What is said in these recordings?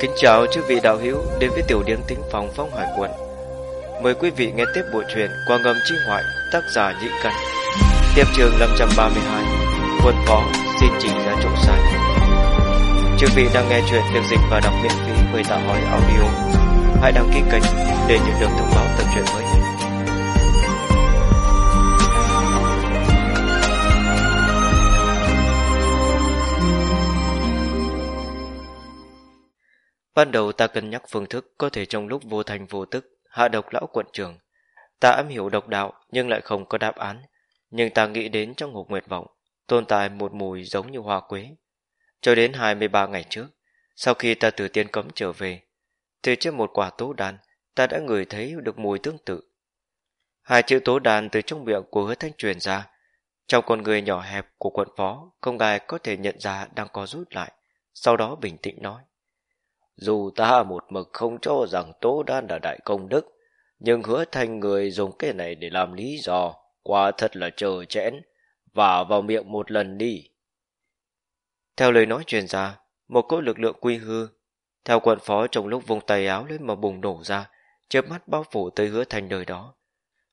Kính chào chư vị đạo hữu đến với tiểu điếm tính phòng phong hải quận. Mời quý vị nghe tiếp bộ truyện qua ngầm chi ngoại tác giả Nhị Căn. Tiếp trường 532 Quân phó xin chỉnh giá chỗ sai. Chư vị đang nghe chuyện được dịch và đọc miễn phí với tạo hỏi audio. Hãy đăng ký kênh để nhận được thông báo tập truyện mới. Ban đầu ta cân nhắc phương thức có thể trong lúc vô thành vô tức hạ độc lão quận trưởng. Ta âm hiểu độc đạo nhưng lại không có đáp án. Nhưng ta nghĩ đến trong ngục nguyệt vọng tồn tại một mùi giống như hoa quế. Cho đến 23 ngày trước, sau khi ta từ tiên cấm trở về, từ trên một quả tố đàn, ta đã ngửi thấy được mùi tương tự. Hai chữ tố đàn từ trong miệng của hứa thanh truyền ra. Trong con người nhỏ hẹp của quận phó, không ai có thể nhận ra đang có rút lại. Sau đó bình tĩnh nói. Dù ta một mực không cho rằng Tố Đan là đại công đức, nhưng hứa thành người dùng cái này để làm lý do, quả thật là chờ chẽn, và vào miệng một lần đi. Theo lời nói truyền ra, một cỗ lực lượng quy hư, theo quận phó trong lúc vùng tay áo lên mà bùng nổ ra, chớp mắt bao phủ tới hứa thành đời đó.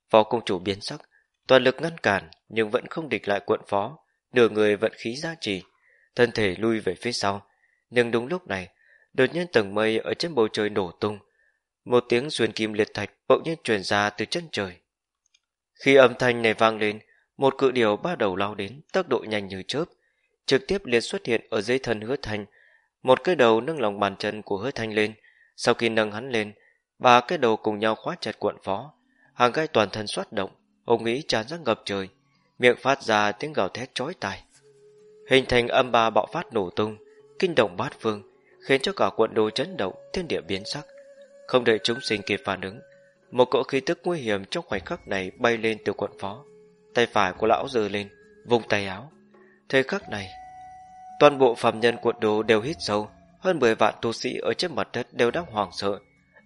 Phó công chủ biến sắc, toàn lực ngăn cản nhưng vẫn không địch lại quận phó, nửa người vận khí giá trị, thân thể lui về phía sau. Nhưng đúng lúc này, đột nhiên tầng mây ở trên bầu trời nổ tung. Một tiếng xuyên kim liệt thạch bỗng nhiên truyền ra từ chân trời. Khi âm thanh này vang lên, một cự điều ba đầu lao đến, tốc độ nhanh như chớp, trực tiếp liền xuất hiện ở dưới thân hứa thanh. Một cái đầu nâng lòng bàn chân của hứa thanh lên, sau khi nâng hắn lên, ba cái đầu cùng nhau khóa chặt cuộn phó. Hàng gai toàn thân xoát động, ông nghĩ tràn ra ngập trời, miệng phát ra tiếng gào thét chói tai. Hình thành âm ba bạo phát nổ tung, kinh động bát phương, khiến cho cả quận đô chấn động, thiên địa biến sắc. Không đợi chúng sinh kịp phản ứng, một cỗ khí tức nguy hiểm trong khoảnh khắc này bay lên từ quận phó. Tay phải của lão giơ lên, vùng tay áo. Thời khắc này, toàn bộ phạm nhân quận đô đều hít sâu, hơn 10 vạn tu sĩ ở trên mặt đất đều đang hoảng sợ.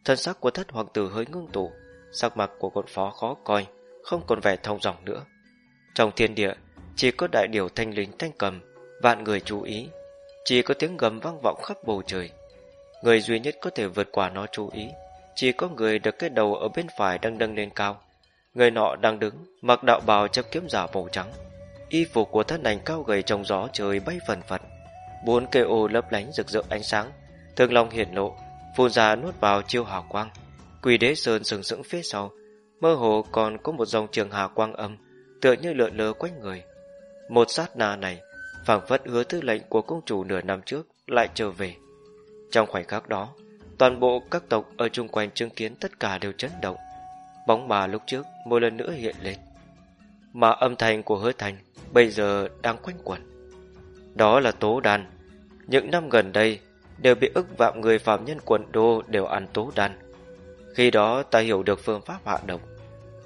Thân sắc của thất hoàng tử hơi ngưng tụ, sắc mặt của quận phó khó coi, không còn vẻ thông dòng nữa. Trong thiên địa, chỉ có đại điều thanh lính thanh cầm, vạn người chú ý, chỉ có tiếng gầm vang vọng khắp bầu trời. Người duy nhất có thể vượt qua nó chú ý, Chỉ có người được cái đầu ở bên phải đang nâng lên cao. Người nọ đang đứng, Mặc đạo bào trong kiếm giả màu trắng. Y phục của thân ảnh cao gầy trong gió trời bay phần phật. Bốn cây ô lấp lánh rực rỡ ánh sáng, Thương long hiển lộ, Phun ra nuốt vào chiêu hào quang. Quỳ đế sơn sừng sững phía sau, Mơ hồ còn có một dòng trường hà quang âm, Tựa như lượn lờ quanh người. Một sát na này phảng phất hứa tư lệnh của công chủ nửa năm trước lại trở về. Trong khoảnh khắc đó, toàn bộ các tộc ở chung quanh chứng kiến tất cả đều chấn động. Bóng bà lúc trước một lần nữa hiện lên. Mà âm thanh của hứa thành bây giờ đang quanh quẩn. Đó là tố đan Những năm gần đây đều bị ức vạm người phạm nhân quận đô đều ăn tố đan Khi đó ta hiểu được phương pháp hạ độc.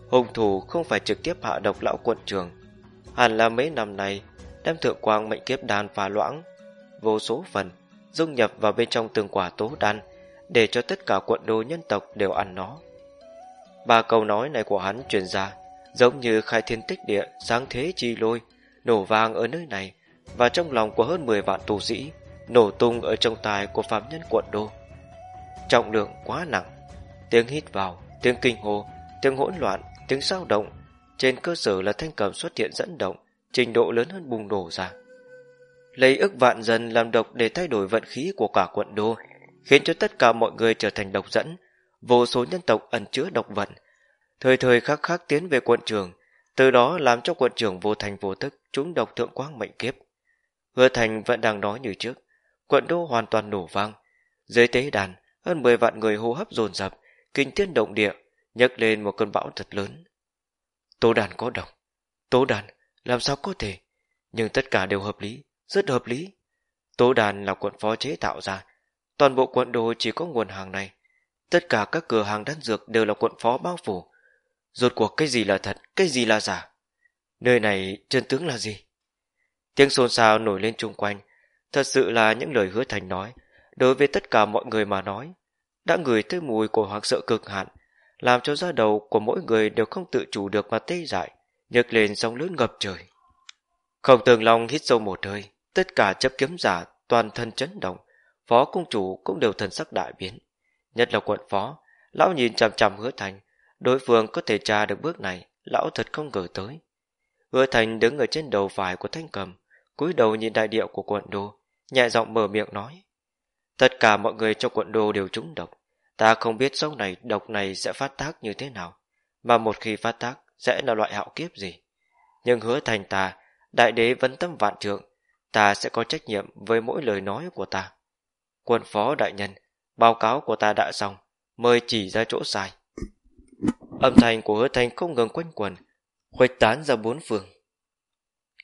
Hung thủ không phải trực tiếp hạ độc lão quận trường. Hẳn là mấy năm nay đem thượng quang mệnh kiếp đan pha loãng, vô số phần, dung nhập vào bên trong từng quả tố đan, để cho tất cả quận đô nhân tộc đều ăn nó. Ba câu nói này của hắn truyền ra, giống như khai thiên tích địa, sáng thế chi lôi, nổ vang ở nơi này, và trong lòng của hơn 10 vạn tù sĩ, nổ tung ở trong tài của phạm nhân quận đô trọng lượng quá nặng, tiếng hít vào, tiếng kinh hồ tiếng hỗn loạn, tiếng sao động, trên cơ sở là thanh cầm xuất hiện dẫn động trình độ lớn hơn bùng nổ ra. Lấy ức vạn dần làm độc để thay đổi vận khí của cả quận đô, khiến cho tất cả mọi người trở thành độc dẫn, vô số nhân tộc ẩn chứa độc vận, thời thời khắc khắc tiến về quận trường, từ đó làm cho quận trường vô thành vô thức chúng độc thượng quang mệnh kiếp. Hứa thành vẫn đang nói như trước, quận đô hoàn toàn nổ vang, dưới tế đàn hơn 10 vạn người hô hấp dồn dập, kinh thiên động địa, nhấc lên một cơn bão thật lớn. Tố đàn có độc, tố đàn làm sao có thể? Nhưng tất cả đều hợp lý, rất hợp lý. Tố đàn là quận phó chế tạo ra. Toàn bộ quận đồ chỉ có nguồn hàng này. Tất cả các cửa hàng đan dược đều là quận phó bao phủ. Rốt cuộc cái gì là thật, cái gì là giả? Nơi này chân tướng là gì? Tiếng xôn xao nổi lên chung quanh. Thật sự là những lời hứa thành nói. Đối với tất cả mọi người mà nói. Đã ngửi tới mùi của hoàng sợ cực hạn. Làm cho da đầu của mỗi người đều không tự chủ được mà tê dại nhấc lên sóng lớn ngập trời. Không tường long hít sâu một hơi, tất cả chấp kiếm giả toàn thân chấn động, phó cung chủ cũng đều thần sắc đại biến. Nhất là quận phó, lão nhìn chằm chằm hứa thành, đối phương có thể tra được bước này, lão thật không ngờ tới. Hứa thành đứng ở trên đầu phải của thanh cầm, cúi đầu nhìn đại điệu của quận đô, nhẹ giọng mở miệng nói. Tất cả mọi người trong quận đô đều trúng độc. Ta không biết sau này độc này sẽ phát tác như thế nào, mà một khi phát tác sẽ là loại hạo kiếp gì. Nhưng hứa thành ta, đại đế vấn tâm vạn trượng, ta sẽ có trách nhiệm với mỗi lời nói của ta. Quân phó đại nhân, báo cáo của ta đã xong, mời chỉ ra chỗ sai. Âm thanh của hứa thành không ngừng quanh quần, khuếch tán ra bốn phương.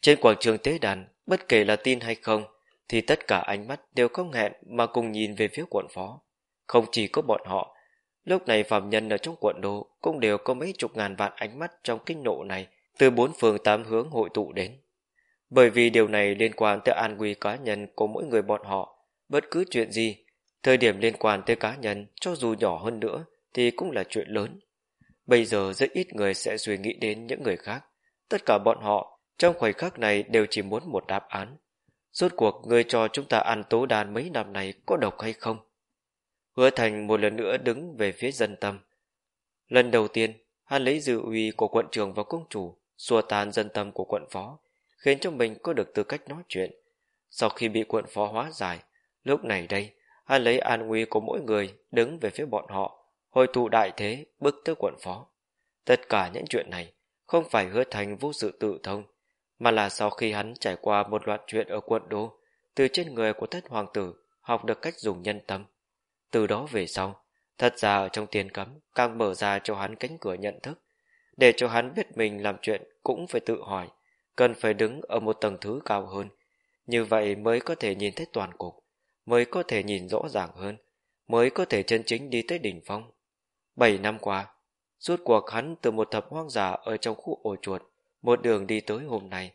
Trên quảng trường tế đàn, bất kể là tin hay không, thì tất cả ánh mắt đều không hẹn mà cùng nhìn về phía quận phó. Không chỉ có bọn họ, lúc này phạm nhân ở trong quận đô cũng đều có mấy chục ngàn vạn ánh mắt trong kinh nộ này từ bốn phương tám hướng hội tụ đến. Bởi vì điều này liên quan tới an nguy cá nhân của mỗi người bọn họ, bất cứ chuyện gì, thời điểm liên quan tới cá nhân cho dù nhỏ hơn nữa thì cũng là chuyện lớn. Bây giờ rất ít người sẽ suy nghĩ đến những người khác. Tất cả bọn họ trong khoảnh khắc này đều chỉ muốn một đáp án. Rốt cuộc người cho chúng ta ăn tố đàn mấy năm này có độc hay không? Hứa Thành một lần nữa đứng về phía dân tâm. Lần đầu tiên, hắn lấy dư uy của quận trưởng và công chủ, xua tan dân tâm của quận phó, khiến cho mình có được tư cách nói chuyện. Sau khi bị quận phó hóa giải, lúc này đây, hắn lấy an nguy của mỗi người đứng về phía bọn họ, hồi tụ đại thế bước tới quận phó. Tất cả những chuyện này không phải hứa thành vô sự tự thông, mà là sau khi hắn trải qua một loạt chuyện ở quận đô, từ trên người của thất hoàng tử học được cách dùng nhân tâm. Từ đó về sau, thật ra ở trong tiền cấm càng mở ra cho hắn cánh cửa nhận thức, để cho hắn biết mình làm chuyện cũng phải tự hỏi, cần phải đứng ở một tầng thứ cao hơn. Như vậy mới có thể nhìn thấy toàn cục, mới có thể nhìn rõ ràng hơn, mới có thể chân chính đi tới đỉnh phong. Bảy năm qua, suốt cuộc hắn từ một thập hoang giả ở trong khu ổ chuột, một đường đi tới hôm nay.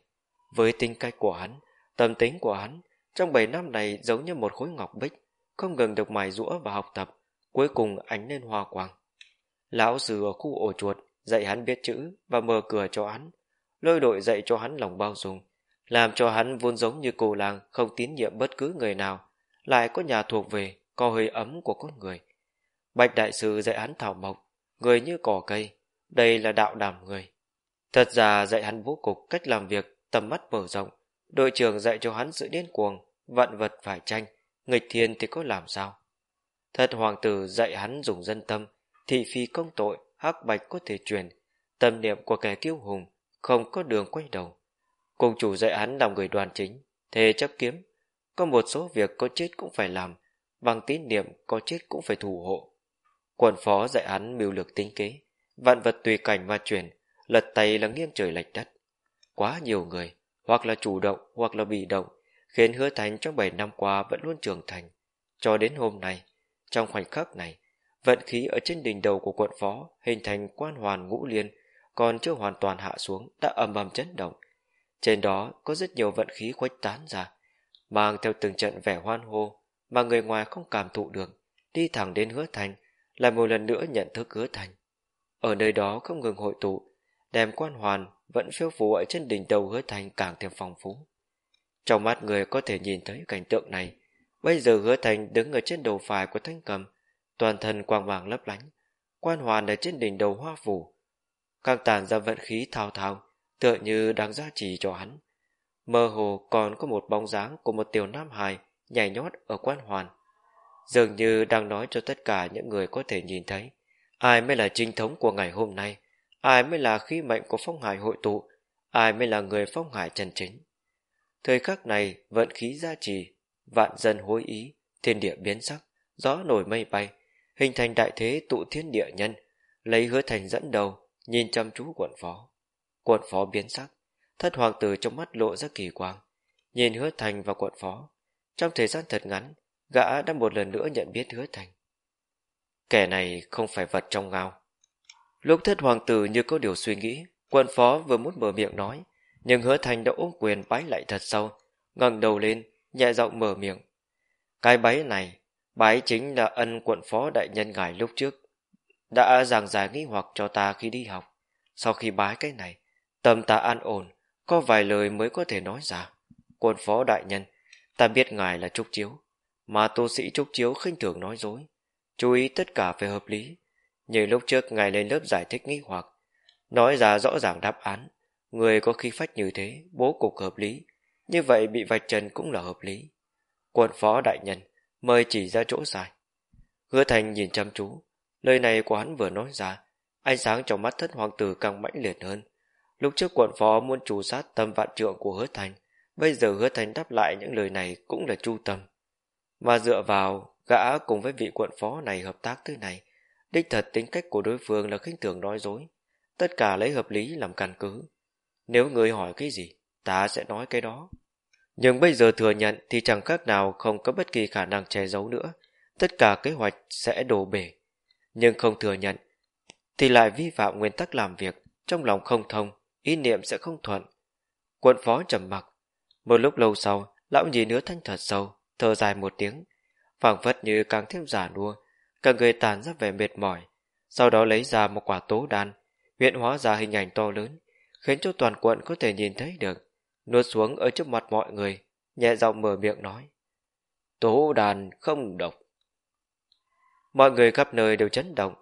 Với tính cách của hắn, tâm tính của hắn, trong bảy năm này giống như một khối ngọc bích, không ngừng được mài rũa và học tập, cuối cùng ánh lên hoa quang. Lão sư ở khu ổ chuột dạy hắn biết chữ và mở cửa cho hắn, lôi đội dạy cho hắn lòng bao dung, làm cho hắn vốn giống như cô làng không tín nhiệm bất cứ người nào, lại có nhà thuộc về, có hơi ấm của con người. Bạch đại sư dạy hắn thảo mộc, người như cỏ cây, đây là đạo đảm người. Thật ra dạy hắn vô cục cách làm việc, tầm mắt mở rộng, đội trưởng dạy cho hắn sự điên cuồng, vạn vật phải tranh, nghịch thiên thì có làm sao? Thật hoàng tử dạy hắn dùng dân tâm, thị phi công tội, hắc bạch có thể truyền, tâm niệm của kẻ kiêu hùng, không có đường quay đầu. Cùng chủ dạy hắn làm người đoàn chính, thề chấp kiếm, có một số việc có chết cũng phải làm, bằng tín niệm có chết cũng phải thủ hộ. Quần phó dạy hắn mưu lược tính kế, vạn vật tùy cảnh mà chuyển, lật tay là nghiêng trời lệch đất. Quá nhiều người, hoặc là chủ động hoặc là bị động, khiến hứa thành trong 7 năm qua vẫn luôn trưởng thành. Cho đến hôm nay, trong khoảnh khắc này, vận khí ở trên đỉnh đầu của quận phó hình thành quan hoàn ngũ liên, còn chưa hoàn toàn hạ xuống đã ầm ầm chấn động. Trên đó có rất nhiều vận khí khuếch tán ra, mang theo từng trận vẻ hoan hô mà người ngoài không cảm thụ được, đi thẳng đến hứa thành, lại một lần nữa nhận thức hứa thành. Ở nơi đó không ngừng hội tụ, đem quan hoàn vẫn phiêu phú ở trên đỉnh đầu hứa thành càng thêm phong phú. Trong mắt người có thể nhìn thấy cảnh tượng này, bây giờ hứa thành đứng ở trên đầu phải của thanh cầm, toàn thân quang vàng lấp lánh, quan hoàn ở trên đỉnh đầu hoa phủ. Càng tàn ra vận khí thao thao, tựa như đang gia trì cho hắn. Mơ hồ còn có một bóng dáng của một tiểu nam hài nhảy nhót ở quan hoàn. Dường như đang nói cho tất cả những người có thể nhìn thấy, ai mới là chính thống của ngày hôm nay, ai mới là khí mệnh của phong hải hội tụ, ai mới là người phong hải chân chính. Thời khắc này vận khí gia trì, vạn dân hối ý, thiên địa biến sắc, gió nổi mây bay, hình thành đại thế tụ thiên địa nhân, lấy hứa thành dẫn đầu, nhìn chăm chú quận phó. Quận phó biến sắc, thất hoàng tử trong mắt lộ ra kỳ quang, nhìn hứa thành và quận phó. Trong thời gian thật ngắn, gã đã một lần nữa nhận biết hứa thành. Kẻ này không phải vật trong ngao. Lúc thất hoàng tử như có điều suy nghĩ, quận phó vừa muốn mở miệng nói, nhưng hứa thành đã ôm quyền bái lại thật sâu, ngẩng đầu lên, nhẹ giọng mở miệng. Cái bái này, bái chính là ân quận phó đại nhân ngài lúc trước, đã giảng giải nghi hoặc cho ta khi đi học. Sau khi bái cái này, tâm ta an ổn, có vài lời mới có thể nói ra. Quận phó đại nhân, ta biết ngài là trúc chiếu, mà tu sĩ trúc chiếu khinh thường nói dối. Chú ý tất cả phải hợp lý. Như lúc trước ngài lên lớp giải thích nghi hoặc, nói ra rõ ràng đáp án. Người có khí phách như thế, bố cục hợp lý. Như vậy bị vạch trần cũng là hợp lý. Quân phó đại nhân, mời chỉ ra chỗ sai. Hứa thành nhìn chăm chú, lời này của hắn vừa nói ra, ánh sáng trong mắt thất hoàng tử càng mãnh liệt hơn. Lúc trước quận phó muốn trù sát tâm vạn trượng của hứa thành, bây giờ hứa thành đáp lại những lời này cũng là chu tâm. Mà dựa vào, gã cùng với vị quận phó này hợp tác thế này, đích thật tính cách của đối phương là khinh thường nói dối, tất cả lấy hợp lý làm căn cứ. Nếu người hỏi cái gì, ta sẽ nói cái đó. Nhưng bây giờ thừa nhận thì chẳng khác nào không có bất kỳ khả năng che giấu nữa, tất cả kế hoạch sẽ đổ bể. Nhưng không thừa nhận, thì lại vi phạm nguyên tắc làm việc, trong lòng không thông, ý niệm sẽ không thuận. Quận phó trầm mặc. Một lúc lâu sau, lão nhìn hứa thanh thật sâu, thở dài một tiếng, phảng phất như càng thêm giả nua, cả người tàn ra vẻ mệt mỏi. Sau đó lấy ra một quả tố đan, huyện hóa ra hình ảnh to lớn, khiến cho toàn quận có thể nhìn thấy được, nuốt xuống ở trước mặt mọi người, nhẹ giọng mở miệng nói. Tố đàn không độc. Mọi người khắp nơi đều chấn động.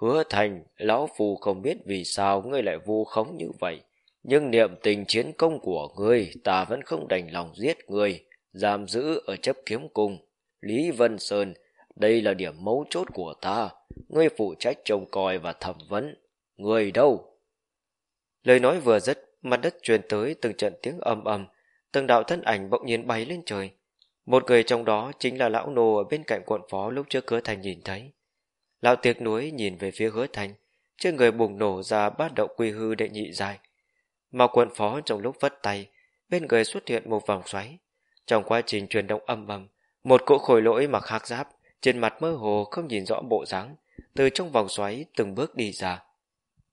Hứa thành, lão phù không biết vì sao ngươi lại vu khống như vậy. Nhưng niệm tình chiến công của ngươi, ta vẫn không đành lòng giết ngươi, giam giữ ở chấp kiếm cung. Lý Vân Sơn, đây là điểm mấu chốt của ta. Ngươi phụ trách trông coi và thẩm vấn. Ngươi đâu? Lời nói vừa dứt, mặt đất truyền tới từng trận tiếng ầm ầm, từng đạo thân ảnh bỗng nhiên bay lên trời. Một người trong đó chính là lão nô ở bên cạnh quận phó lúc trước hứa thành nhìn thấy. Lão tiếc nuối nhìn về phía hứa thành, trên người bùng nổ ra bát động quy hư đệ nhị dài. Mà quận phó trong lúc vất tay, bên người xuất hiện một vòng xoáy. Trong quá trình truyền động âm ầm, một cỗ khối lỗi mặc hạc giáp, trên mặt mơ hồ không nhìn rõ bộ dáng, từ trong vòng xoáy từng bước đi ra.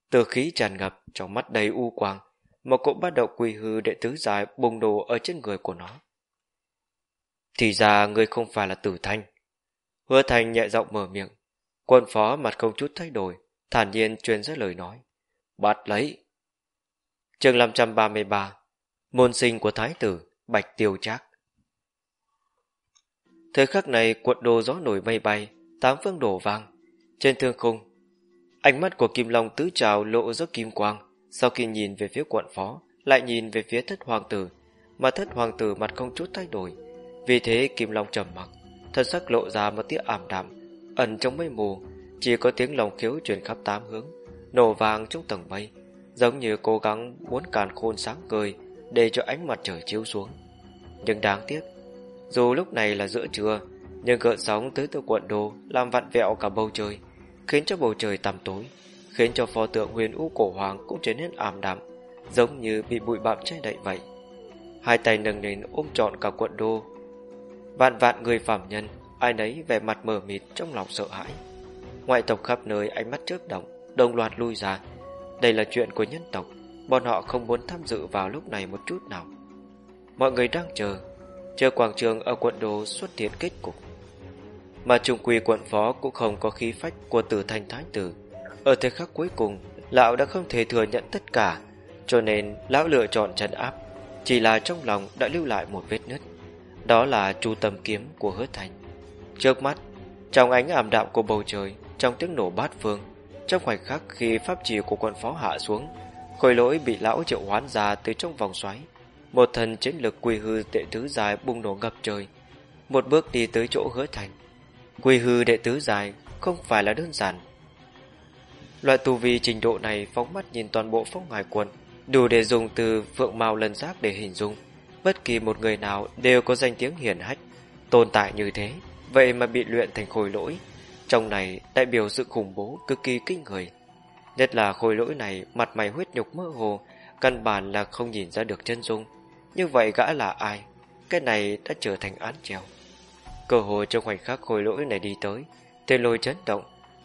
Từ khí tràn ngập, trong mắt đầy u quang, một cỗ bắt đầu quỳ hư đệ tứ dài bùng đồ ở trên người của nó. Thì ra ngươi không phải là tử thanh. Hứa thành nhẹ giọng mở miệng. Quân phó mặt không chút thay đổi, thản nhiên truyền ra lời nói. Bắt lấy. chương 533 Môn sinh của thái tử, Bạch Tiêu Trác Thời khắc này cuộn đồ gió nổi mây bay, tám phương đổ vang. Trên thương khung, ánh mắt của Kim Long tứ trào lộ ra kim quang, sau khi nhìn về phía quận phó, lại nhìn về phía thất hoàng tử, mà thất hoàng tử mặt không chút thay đổi, vì thế Kim Long trầm mặc, thân sắc lộ ra một tia ảm đạm, ẩn trong mây mù, chỉ có tiếng lòng khiếu truyền khắp tám hướng, nổ vàng trong tầng mây, giống như cố gắng muốn càn khôn sáng cười để cho ánh mặt trời chiếu xuống. Nhưng đáng tiếc, dù lúc này là giữa trưa, nhưng gợn sóng tới từ quận đô làm vặn vẹo cả bầu trời, khiến cho bầu trời tăm tối, khiến cho pho tượng huyền u cổ hoàng cũng trở nên ảm đạm, giống như bị bụi bặm che đậy vậy. Hai tay nâng lên ôm trọn cả quận đô. Vạn vạn người phạm nhân Ai nấy vẻ mặt mờ mịt trong lòng sợ hãi. Ngoại tộc khắp nơi ánh mắt chớp động Đồng loạt lui ra. Đây là chuyện của nhân tộc Bọn họ không muốn tham dự vào lúc này một chút nào. Mọi người đang chờ Chờ quảng trường ở quận đô xuất hiện kết cục. Mà trung quy quận phó cũng không có khí phách của tử thanh thái tử. Ở thời khắc cuối cùng, Lão đã không thể thừa nhận tất cả, Cho nên lão lựa chọn trấn áp, Chỉ là trong lòng đã lưu lại một vết nứt. Đó là chu tâm kiếm của hứa thành. Trước mắt, Trong ánh ảm đạm của bầu trời, Trong tiếng nổ bát phương, Trong khoảnh khắc khi pháp trì của quận phó hạ xuống, Khôi lỗi bị lão triệu hoán ra từ trong vòng xoáy, Một thần chiến lực quy hư đệ tứ dài bùng nổ ngập trời. Một bước đi tới chỗ hứa thành Quy hư đệ tứ dài Không phải là đơn giản Loại tu vi trình độ này phóng mắt nhìn toàn bộ phong hải quần Đủ để dùng từ phượng mao lần giác để hình dung bất kỳ một người nào đều có danh tiếng hiển hách, tồn tại như thế, vậy mà bị luyện thành khối lỗi. Trong này đại biểu sự khủng bố cực kỳ kinh người. Nhất là khối lỗi này mặt mày huyết nhục mơ hồ, căn bản là không nhìn ra được chân dung. Như vậy gã là ai? Cái này đã trở thành án treo. Cơ hội trong khoảnh khắc khối lỗi này đi tới, tên lôi chấn động,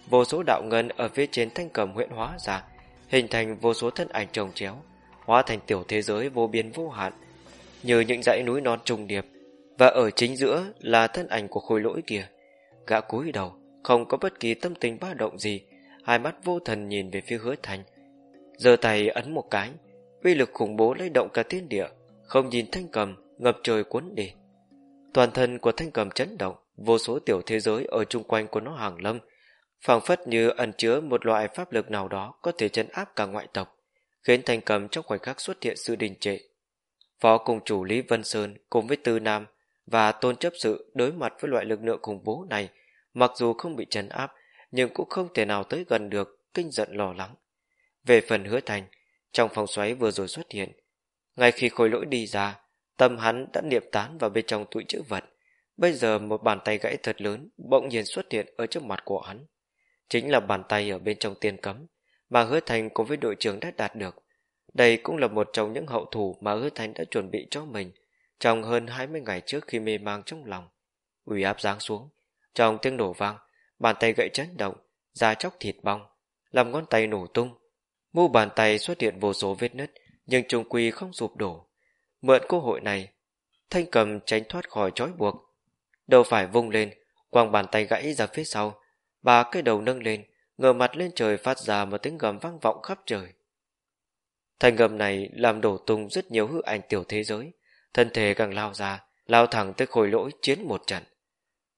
vô số đạo ngân ở phía trên thanh cầm huyện hóa ra, hình thành vô số thân ảnh trồng chéo, hóa thành tiểu thế giới vô biên vô hạn, như những dãy núi non trùng điệp, và ở chính giữa là thân ảnh của khối lỗi kia. Gã cúi đầu, không có bất kỳ tâm tình ba động gì, hai mắt vô thần nhìn về phía hứa thành. giơ tay ấn một cái, uy lực khủng bố lay động cả thiên địa, không nhìn thanh cầm, ngập trời cuốn đi. Toàn thân của thanh cầm chấn động, vô số tiểu thế giới ở chung quanh của nó hàng lâm, phảng phất như ẩn chứa một loại pháp lực nào đó có thể chấn áp cả ngoại tộc, khiến thanh cầm trong khoảnh khắc xuất hiện sự đình trệ. Phó cùng chủ Lý Vân Sơn cùng với Tư Nam và Tôn Chấp Sự đối mặt với loại lực lượng khủng bố này, mặc dù không bị chấn áp, nhưng cũng không thể nào tới gần được, kinh giận lo lắng. Về phần hứa thành, trong phòng xoáy vừa rồi xuất hiện, ngay khi khối lỗi đi ra, tâm hắn đã niệm tán vào bên trong túi chữ vật. Bây giờ một bàn tay gãy thật lớn bỗng nhiên xuất hiện ở trước mặt của hắn. Chính là bàn tay ở bên trong tiên cấm, mà hứa thành cùng với đội trưởng đã đạt được. Đây cũng là một trong những hậu thủ mà hứa thành đã chuẩn bị cho mình trong hơn 20 ngày trước khi mê mang trong lòng. Uy áp giáng xuống, trong tiếng nổ vang, bàn tay gãy chấn động, da chóc thịt bong, làm ngón tay nổ tung. Mu bàn tay xuất hiện vô số vết nứt, nhưng trùng quy không sụp đổ. Mượn cơ hội này, thanh cầm tránh thoát khỏi trói buộc. Đầu phải vung lên, quang bàn tay gãy ra phía sau, và cái đầu nâng lên, ngờ mặt lên trời phát ra một tiếng gầm vang vọng khắp trời. Thanh gầm này làm đổ tung rất nhiều hư ảnh tiểu thế giới, thân thể càng lao ra, lao thẳng tới khối lỗi chiến một trận.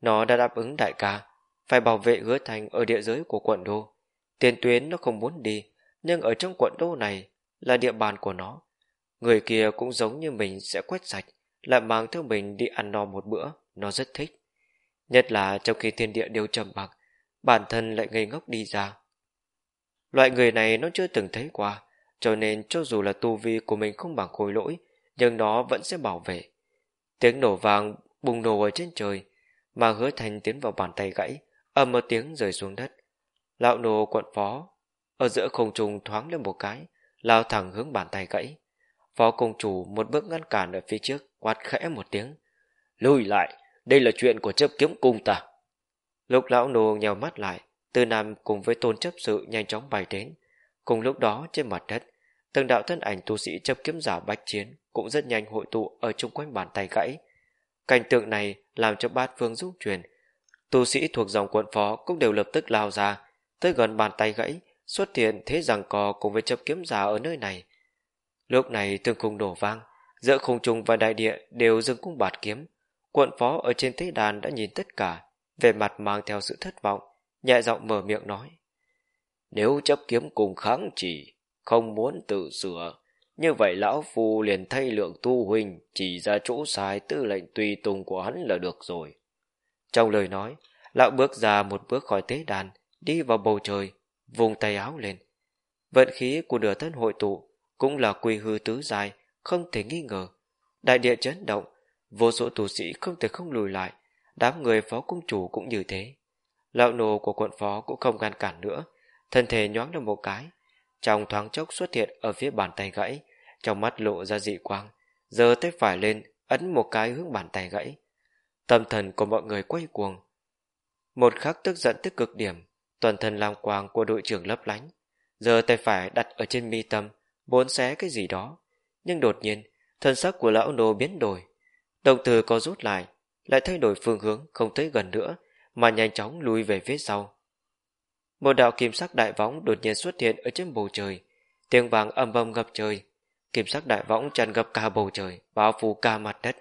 Nó đã đáp ứng đại ca, phải bảo vệ hứa thành ở địa giới của quận đô. Tiền tuyến nó không muốn đi, nhưng ở trong quận đô này là địa bàn của nó. Người kia cũng giống như mình sẽ quét sạch, lại mang theo mình đi ăn no một bữa, nó rất thích. Nhất là trong khi thiên địa đều trầm mặc, bản thân lại ngây ngốc đi ra. Loại người này nó chưa từng thấy qua, cho nên cho dù là tu vi của mình không bằng khối lỗi, nhưng nó vẫn sẽ bảo vệ. Tiếng nổ vàng bùng nổ ở trên trời, mà hứa thành tiến vào bàn tay gãy, ầm một tiếng rơi xuống đất. Lão nổ quận phó, ở giữa không trung thoáng lên một cái, lao thẳng hướng bàn tay gãy. Phó công chủ một bước ngăn cản ở phía trước, quát khẽ một tiếng. Lùi lại, đây là chuyện của chấp kiếm cung ta. Lúc lão nô nhào mắt lại, Tư Nam cùng với tôn chấp sự nhanh chóng bay đến. Cùng lúc đó trên mặt đất, từng đạo thân ảnh tu sĩ chấp kiếm giả bách chiến cũng rất nhanh hội tụ ở chung quanh bàn tay gãy. Cảnh tượng này làm cho bát phương giúp truyền. Tu sĩ thuộc dòng quận phó cũng đều lập tức lao ra, tới gần bàn tay gãy, xuất hiện thế rằng cò cùng với chấp kiếm giả ở nơi này. Lúc này tương khung đổ vang, giữa khung trung và đại địa đều dừng cung bạt kiếm. Quận phó ở trên tế đàn đã nhìn tất cả, về mặt mang theo sự thất vọng, nhẹ giọng mở miệng nói. Nếu chấp kiếm cùng kháng chỉ, không muốn tự sửa, như vậy lão phu liền thay lượng tu huynh chỉ ra chỗ sai tư lệnh tùy tùng của hắn là được rồi. Trong lời nói, lão bước ra một bước khỏi tế đàn, đi vào bầu trời, vùng tay áo lên. Vận khí của nửa thân hội tụ cũng là quy hư tứ dài, không thể nghi ngờ. Đại địa chấn động, vô số tù sĩ không thể không lùi lại, đám người phó cung chủ cũng như thế. Lão nô của quận phó cũng không ngăn cản nữa, thân thể nhoáng được một cái, trong thoáng chốc xuất hiện ở phía bàn tay gãy, trong mắt lộ ra dị quang, giờ tay phải lên, ấn một cái hướng bàn tay gãy. Tâm thần của mọi người quay cuồng. Một khắc tức giận tới cực điểm, toàn thân lam quang của đội trưởng lấp lánh, giờ tay phải đặt ở trên mi tâm, muốn xé cái gì đó. Nhưng đột nhiên, thân sắc của lão nô biến đổi. Đồng từ có rút lại, lại thay đổi phương hướng không tới gần nữa, mà nhanh chóng lùi về phía sau. Một đạo kim sắc đại võng đột nhiên xuất hiện ở trên bầu trời, tiếng vàng âm âm ngập trời. Kim sắc đại võng tràn ngập cả bầu trời, bao phủ cả mặt đất.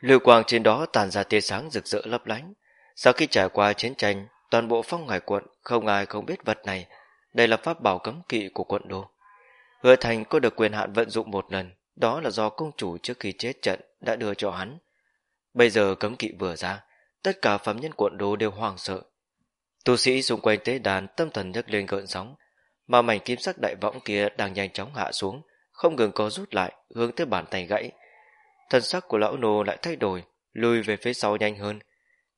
Lưu quang trên đó tàn ra tia sáng rực rỡ lấp lánh. Sau khi trải qua chiến tranh, toàn bộ phong hải quận không ai không biết vật này. Đây là pháp bảo cấm kỵ của quận đô. Hứa Thành có được quyền hạn vận dụng một lần, đó là do công chủ trước khi chết trận đã đưa cho hắn. Bây giờ cấm kỵ vừa ra, tất cả phẩm nhân cuộn đồ đều hoang sợ. Tu sĩ xung quanh tế đàn tâm thần nhấc lên gợn sóng, mà mảnh kim sắc đại võng kia đang nhanh chóng hạ xuống, không ngừng có rút lại, hướng tới bàn tay gãy. Thần sắc của lão nô lại thay đổi, lùi về phía sau nhanh hơn,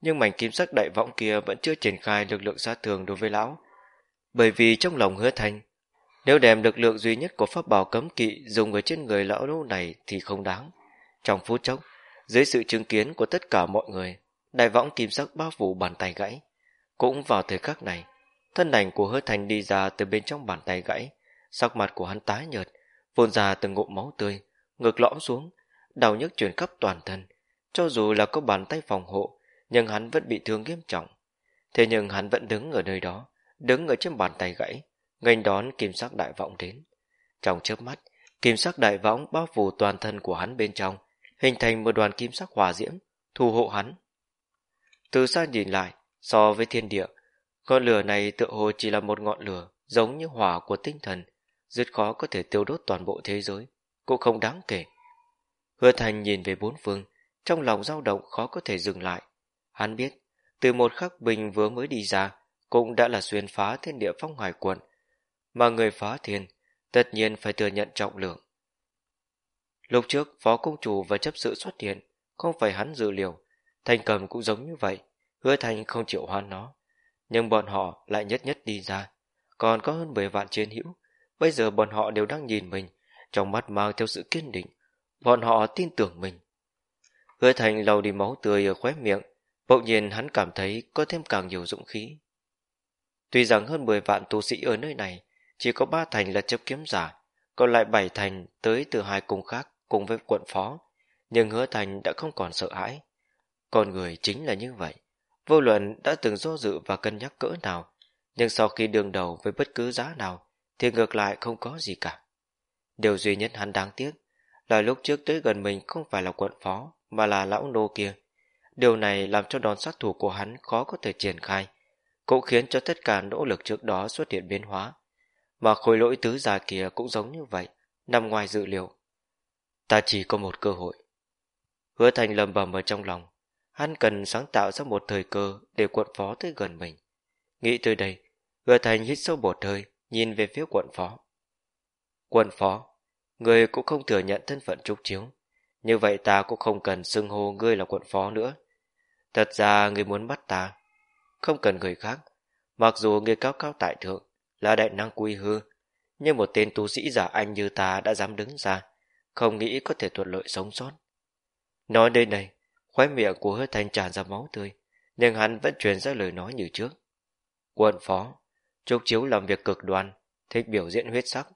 nhưng mảnh kim sắc đại võng kia vẫn chưa triển khai lực lượng sát thường đối với lão. Bởi vì trong lòng hứa thành, nếu đem lực lượng duy nhất của pháp bảo cấm kỵ dùng ở trên người lão nô này thì không đáng. Trong phút chốc, dưới sự chứng kiến của tất cả mọi người, đại võng kim sắc bao phủ bàn tay gãy. Cũng vào thời khắc này, thân ảnh của hứa thành đi ra từ bên trong bàn tay gãy, sắc mặt của hắn tái nhợt, phun ra từng ngụm máu tươi, ngược lõm xuống, đau nhức truyền khắp toàn thân. Cho dù là có bàn tay phòng hộ, nhưng hắn vẫn bị thương nghiêm trọng. Thế nhưng hắn vẫn đứng ở nơi đó, đứng ở trên bàn tay gãy, nghênh đón kim sắc đại võng đến. Trong chớp mắt, kim sắc đại võng bao phủ toàn thân của hắn bên trong, hình thành một đoàn kim sắc hòa diễm, thu hộ hắn. Từ xa nhìn lại, so với thiên địa, ngọn lửa này tựa hồ chỉ là một ngọn lửa giống như hỏa của tinh thần, rất khó có thể tiêu đốt toàn bộ thế giới, cũng không đáng kể. Hứa Thành nhìn về bốn phương, trong lòng dao động khó có thể dừng lại. Hắn biết, từ một khắc bình vừa mới đi ra, cũng đã là xuyên phá thiên địa phong hải quận, mà người phá thiên tất nhiên phải thừa nhận trọng lượng. Lúc trước phó công chủ và chấp sự xuất hiện, không phải hắn dự liều, thành cầm cũng giống như vậy, hứa thành không chịu hoan nó. Nhưng bọn họ lại nhất nhất đi ra, còn có hơn 10 vạn chiến hữu, bây giờ bọn họ đều đang nhìn mình, trong mắt mang theo sự kiên định, bọn họ tin tưởng mình. Hứa thành lau đi máu tươi ở khóe miệng, bỗng nhiên hắn cảm thấy có thêm càng nhiều dũng khí. Tuy rằng hơn 10 vạn tu sĩ ở nơi này, chỉ có ba thành là chấp kiếm giả, còn lại bảy thành tới từ hai cung khác cùng với quận phó, nhưng hứa thành đã không còn sợ hãi. Con người chính là như vậy, vô luận đã từng do dự và cân nhắc cỡ nào, nhưng sau khi đương đầu với bất cứ giá nào, thì ngược lại không có gì cả. Điều duy nhất hắn đáng tiếc là lúc trước tới gần mình không phải là quận phó, mà là lão nô kia. Điều này làm cho đòn sát thủ của hắn khó có thể triển khai, cũng khiến cho tất cả nỗ lực trước đó xuất hiện biến hóa. Mà khối lỗi tứ già kia cũng giống như vậy, nằm ngoài dự liệu. Ta chỉ có một cơ hội. Hứa thành lầm bầm ở trong lòng. Hắn cần sáng tạo ra một thời cơ để quận phó tới gần mình. Nghĩ tới đây, hứa thành hít sâu bột hơi, nhìn về phía quận phó. Quận phó, người cũng không thừa nhận thân phận trúc chiếu. Như vậy ta cũng không cần xưng hô ngươi là quận phó nữa. Thật ra người muốn bắt ta, không cần người khác. Mặc dù người cao cao tại thượng, là đại năng quy hư, nhưng một tên tu sĩ giả anh như ta đã dám đứng ra, không nghĩ có thể thuận lợi sống sót. Nói đây này, khóe miệng của hứa thanh tràn ra máu tươi, nhưng hắn vẫn truyền ra lời nói như trước. Quân phó, Trúc Chiếu làm việc cực đoan, thích biểu diễn huyết sắc.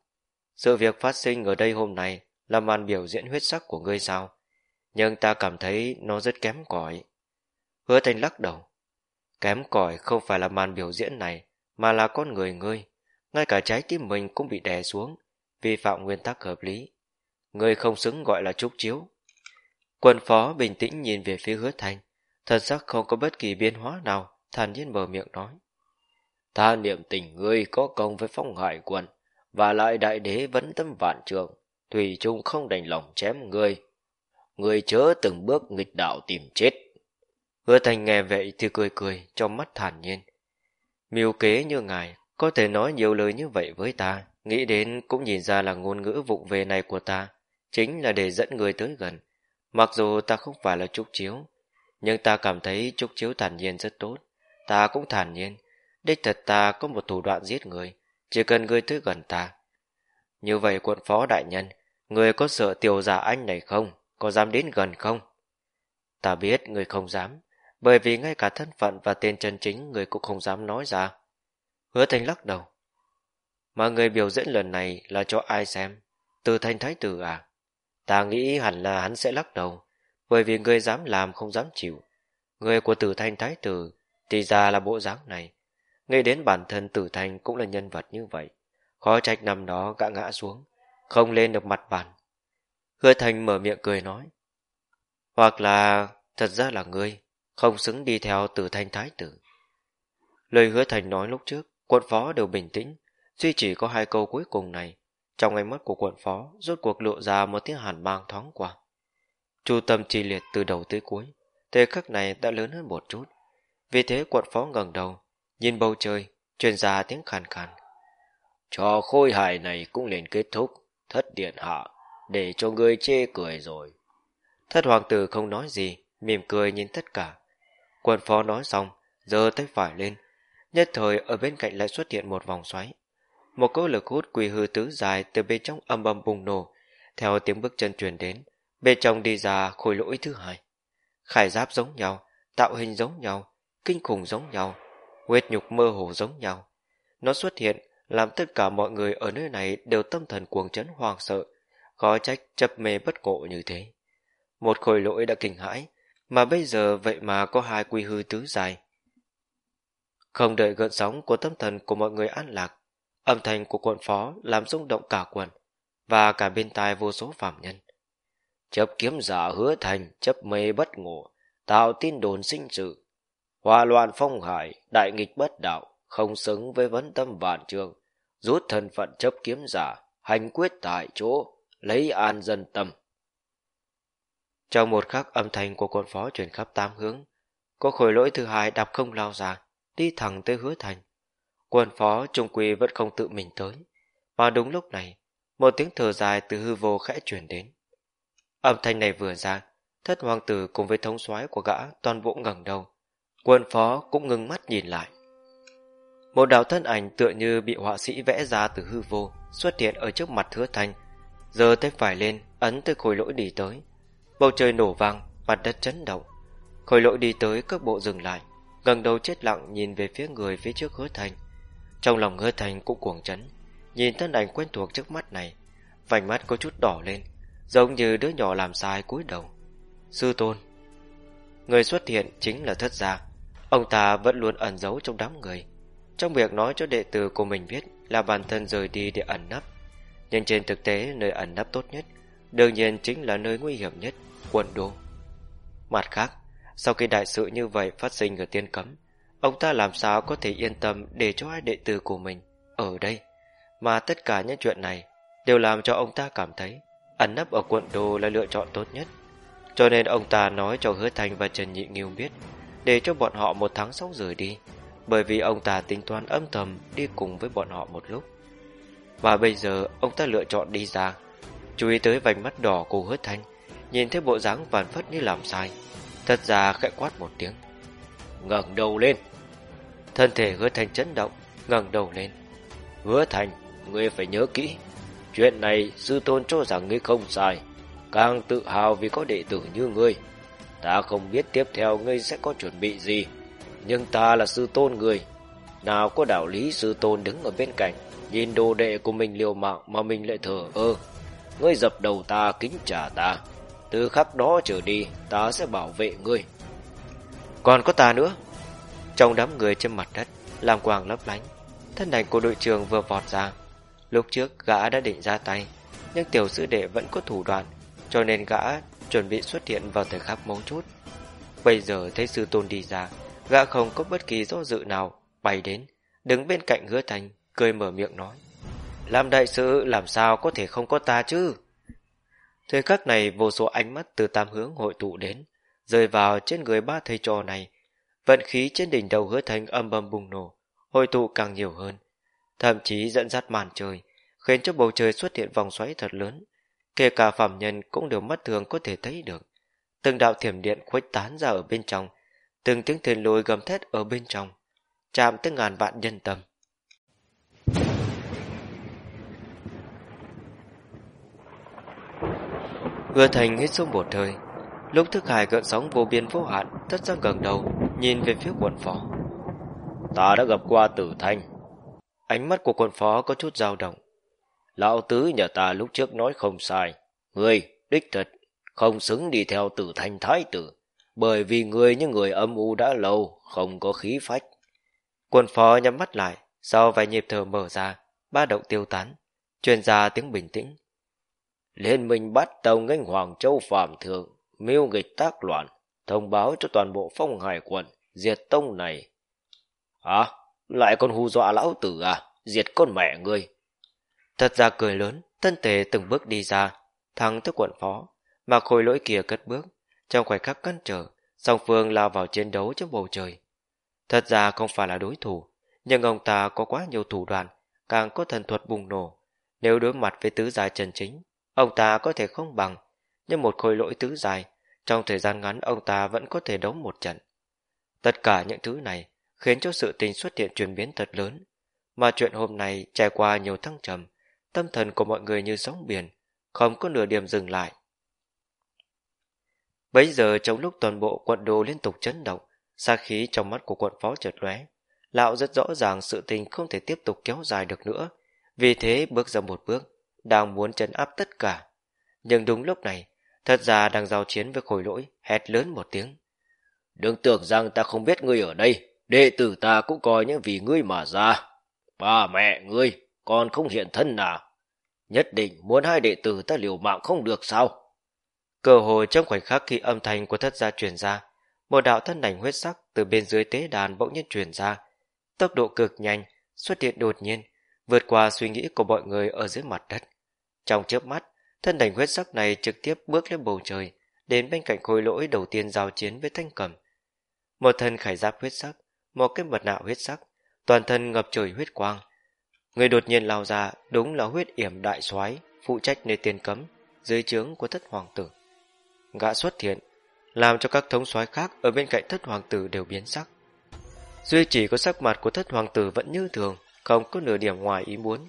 Sự việc phát sinh ở đây hôm nay là màn biểu diễn huyết sắc của ngươi sao? Nhưng ta cảm thấy nó rất kém cỏi. Hứa thanh lắc đầu. Kém cỏi không phải là màn biểu diễn này, mà là con người ngươi. Ngay cả trái tim mình cũng bị đè xuống, vi phạm nguyên tắc hợp lý. người không xứng gọi là trúc chiếu. Quân phó bình tĩnh nhìn về phía hứa thành, thật sắc không có bất kỳ biến hóa nào, thản nhiên mở miệng nói. Ta niệm tình ngươi có công với phong hải quân, và lại đại đế vẫn tâm vạn trường, Thủy Trung không đành lòng chém ngươi. Ngươi chớ từng bước nghịch đạo tìm chết. Hứa thành nghe vậy thì cười cười, trong mắt thản nhiên. Miêu kế như ngài, có thể nói nhiều lời như vậy với ta, nghĩ đến cũng nhìn ra là ngôn ngữ vụng về này của ta, chính là để dẫn người tới gần. Mặc dù ta không phải là Trúc Chiếu, nhưng ta cảm thấy Trúc Chiếu thản nhiên rất tốt. Ta cũng thản nhiên, đích thật ta có một thủ đoạn giết người, chỉ cần ngươi tới gần ta. Như vậy quận phó đại nhân, người có sợ tiểu giả anh này không? Có dám đến gần không? Ta biết người không dám, bởi vì ngay cả thân phận và tên chân chính người cũng không dám nói ra. Hứa Thanh lắc đầu. Mà người biểu diễn lần này là cho ai xem? Từ Thanh Thái Tử à? Ta nghĩ hẳn là hắn sẽ lắc đầu, bởi vì người dám làm không dám chịu. Người của Tử Thanh Thái Tử thì ra là bộ dáng này. Ngay đến bản thân Tử Thanh cũng là nhân vật như vậy. Khó trách năm đó gã ngã xuống, không lên được mặt bàn. Hứa Thanh mở miệng cười nói. Hoặc là thật ra là ngươi, không xứng đi theo Tử Thanh Thái Tử. Lời hứa Thành nói lúc trước, quận phó đều bình tĩnh, duy chỉ có hai câu cuối cùng này. Trong ánh mắt của quận phó, rốt cuộc lộ ra một tiếng hàn mang thoáng qua. Chu tâm chi liệt từ đầu tới cuối, thế khắc này đã lớn hơn một chút. Vì thế quận phó ngẩng đầu, nhìn bầu trời, truyền ra tiếng khàn khàn. Cho khôi hài này cũng liền kết thúc, thất điện hạ, để cho người chê cười rồi. Thất hoàng tử không nói gì, mỉm cười nhìn tất cả. Quận phó nói xong, giơ tay phải lên. Nhất thời ở bên cạnh lại xuất hiện một vòng xoáy. Một cỗ lực hút quỳ hư tứ dài từ bên trong âm âm bùng nổ. Theo tiếng bước chân truyền đến, bên trong đi ra khối lỗi thứ hai. Khải giáp giống nhau, tạo hình giống nhau, kinh khủng giống nhau, huyết nhục mơ hồ giống nhau. Nó xuất hiện làm tất cả mọi người ở nơi này đều tâm thần cuồng chấn hoang sợ, khó trách chập mê bất ngộ như thế. Một khối lỗi đã kinh hãi, mà bây giờ vậy mà có hai quy hư tứ dài. Không đợi gợn sóng của tâm thần của mọi người an lạc, âm thanh của quận phó làm rung động cả quần, và cả bên tai vô số phạm nhân. Chấp kiếm giả hứa thành, chấp mê bất ngộ, tạo tin đồn sinh sự, hòa loạn phong hải, đại nghịch bất đạo, không xứng với vấn tâm vạn trường, rút thân phận chấp kiếm giả, hành quyết tại chỗ, lấy an dân tâm. Trong một khắc âm thanh của con phó truyền khắp tám hướng, có khối lỗi thứ hai đạp không lao ra, đi thẳng tới hứa thành. Quân phó trung quy vẫn không tự mình tới, mà đúng lúc này, một tiếng thở dài từ hư vô khẽ truyền đến. Âm thanh này vừa ra, thất hoàng tử cùng với thống soái của gã toàn bộ ngẩng đầu. Quân phó cũng ngưng mắt nhìn lại. Một đạo thân ảnh tựa như bị họa sĩ vẽ ra từ hư vô xuất hiện ở trước mặt hứa thanh. Giờ tay phải lên, ấn tới khối lỗi đi tới. Bầu trời nổ vang, mặt đất chấn động. Khối lỗi đi tới các bộ dừng lại, ngẩng đầu chết lặng nhìn về phía người phía trước hứa Thành. Trong lòng hứa Thành cũng cuồng chấn, nhìn thân ảnh quen thuộc trước mắt này, vành mắt có chút đỏ lên, giống như đứa nhỏ làm sai cúi đầu. Sư tôn Người xuất hiện chính là thất gia. Ông ta vẫn luôn ẩn giấu trong đám người. Trong việc nói cho đệ tử của mình biết Là bản thân rời đi để ẩn nấp. Nhưng trên thực tế nơi ẩn nấp tốt nhất Đương nhiên chính là nơi nguy hiểm nhất Quận đô. Mặt khác sau khi đại sự như vậy phát sinh ở tiên cấm, Ông ta làm sao có thể yên tâm Để cho hai đệ tử của mình Ở đây? Mà tất cả những chuyện này Đều làm cho ông ta cảm thấy Ẩn nấp ở quận đô là lựa chọn tốt nhất. Cho nên ông ta nói cho Hứa Thành và Trần Nhị Nghiêu biết, Để cho bọn họ một tháng sau rời đi, Bởi vì ông ta tính toán âm thầm Đi cùng với bọn họ một lúc. Và bây giờ ông ta lựa chọn đi ra, Chú ý tới vành mắt đỏ của Hứa Thành Nhìn thấy bộ dáng vàn phất như làm sai. Thật ra khẽ quát một tiếng ngẩng đầu lên Thân thể Hứa Thành chấn động ngẩng đầu lên Hứa Thành Ngươi phải nhớ kỹ Chuyện này sư tôn cho rằng ngươi không sai càng tự hào vì có đệ tử như ngươi. Ta không biết tiếp theo ngươi sẽ có chuẩn bị gì, nhưng ta là sư tôn ngươi. Nào có đạo lý sư tôn đứng ở bên cạnh, nhìn đồ đệ của mình liều mạng mà mình lại thở ơ. Ngươi dập đầu ta kính trả ta. Từ khắc đó trở đi, ta sẽ bảo vệ ngươi. Còn có ta nữa. Trong đám người trên mặt đất, làm quàng lấp lánh, thân ảnh của đội trưởng vừa vọt ra. Lúc trước gã đã định ra tay, nhưng tiểu sư đệ vẫn có thủ đoạn cho nên gã chuẩn bị xuất hiện vào thời khắc mấu chốt. Bây giờ thấy sư tôn đi ra, gã không có bất kỳ do dự nào, bay đến, đứng bên cạnh hứa thành, cười mở miệng nói. Làm đại sự làm sao có thể không có ta chứ? Thời khắc này vô số ánh mắt từ tam hướng hội tụ đến, rơi vào trên người ba thầy trò này. Vận khí trên đỉnh đầu hứa thành âm bầm bùng nổ, hội tụ càng nhiều hơn. Thậm chí dẫn dắt màn trời, khiến cho bầu trời xuất hiện vòng xoáy thật lớn, Kể cả phạm nhân cũng đều mắt thường có thể thấy được. Từng đạo thiểm điện khuếch tán ra ở bên trong, từng tiếng thuyền lôi gầm thét ở bên trong, chạm tới ngàn vạn nhân tâm. Hứa thành hít sâu một hơi, lúc thức hải gợn sóng vô biên vô hạn, tất ra gần đầu, nhìn về phía quận phó. Ta đã gặp qua tử thanh. Ánh mắt của quận phó có chút dao động. Lão tứ nhà ta lúc trước nói không sai. Ngươi, đích thật, không xứng đi theo tử thanh thái tử. Bởi vì người như người âm u đã lâu, không có khí phách. Quân phó nhắm mắt lại, sau vài nhịp thở mở ra, ba động tiêu tán, truyền ra tiếng bình tĩnh. Liên minh bắt tàu ngành Hoàng Châu Phạm Thượng, mưu nghịch tác loạn, thông báo cho toàn bộ phong hải quận, diệt tông này. à, Lại còn hù dọa lão tử à? Diệt con mẹ ngươi, Thật ra cười lớn, thân thể từng bước đi ra, thắng tới quận phó, mà khôi lỗi kia cất bước, trong khoảnh khắc cắn trở, song phương lao vào chiến đấu trong bầu trời. Thật ra không phải là đối thủ, nhưng ông ta có quá nhiều thủ đoạn, càng có thần thuật bùng nổ. Nếu đối mặt với tứ gia trần chính, ông ta có thể không bằng, nhưng một khối lỗi tứ dài, trong thời gian ngắn ông ta vẫn có thể đấu một trận. Tất cả những thứ này khiến cho sự tình xuất hiện chuyển biến thật lớn, mà chuyện hôm nay trải qua nhiều thăng trầm, tâm thần của mọi người như sóng biển, không có nửa điểm dừng lại. Bấy giờ trong lúc toàn bộ quận đô liên tục chấn động, xa khí trong mắt của quận phó chợt lóe, lão rất rõ ràng sự tình không thể tiếp tục kéo dài được nữa, vì thế bước ra một bước, đang muốn chấn áp tất cả. Nhưng đúng lúc này, thật ra đang giao chiến với khối lỗi, hét lớn một tiếng. Đừng tưởng rằng ta không biết ngươi ở đây, đệ tử ta cũng coi những vì ngươi mà ra. Ba mẹ ngươi, còn không hiện thân nào. Nhất định muốn hai đệ tử ta liều mạng không được sao? Cơ hội trong khoảnh khắc khi âm thanh của thất gia truyền ra, một đạo thân ảnh huyết sắc từ bên dưới tế đàn bỗng nhiên truyền ra. Tốc độ cực nhanh, xuất hiện đột nhiên, vượt qua suy nghĩ của mọi người ở dưới mặt đất. Trong chớp mắt, thân ảnh huyết sắc này trực tiếp bước lên bầu trời, đến bên cạnh khối lỗi đầu tiên giao chiến với thanh cầm. Một thân khải giáp huyết sắc, một cái mật nạo huyết sắc, toàn thân ngập trời huyết quang. Người đột nhiên lao ra đúng là huyết yểm đại soái phụ trách nơi tiền cấm, dưới trướng của thất hoàng tử. Gã xuất hiện, làm cho các thống soái khác ở bên cạnh thất hoàng tử đều biến sắc. Duy chỉ có sắc mặt của thất hoàng tử vẫn như thường, không có nửa điểm ngoài ý muốn.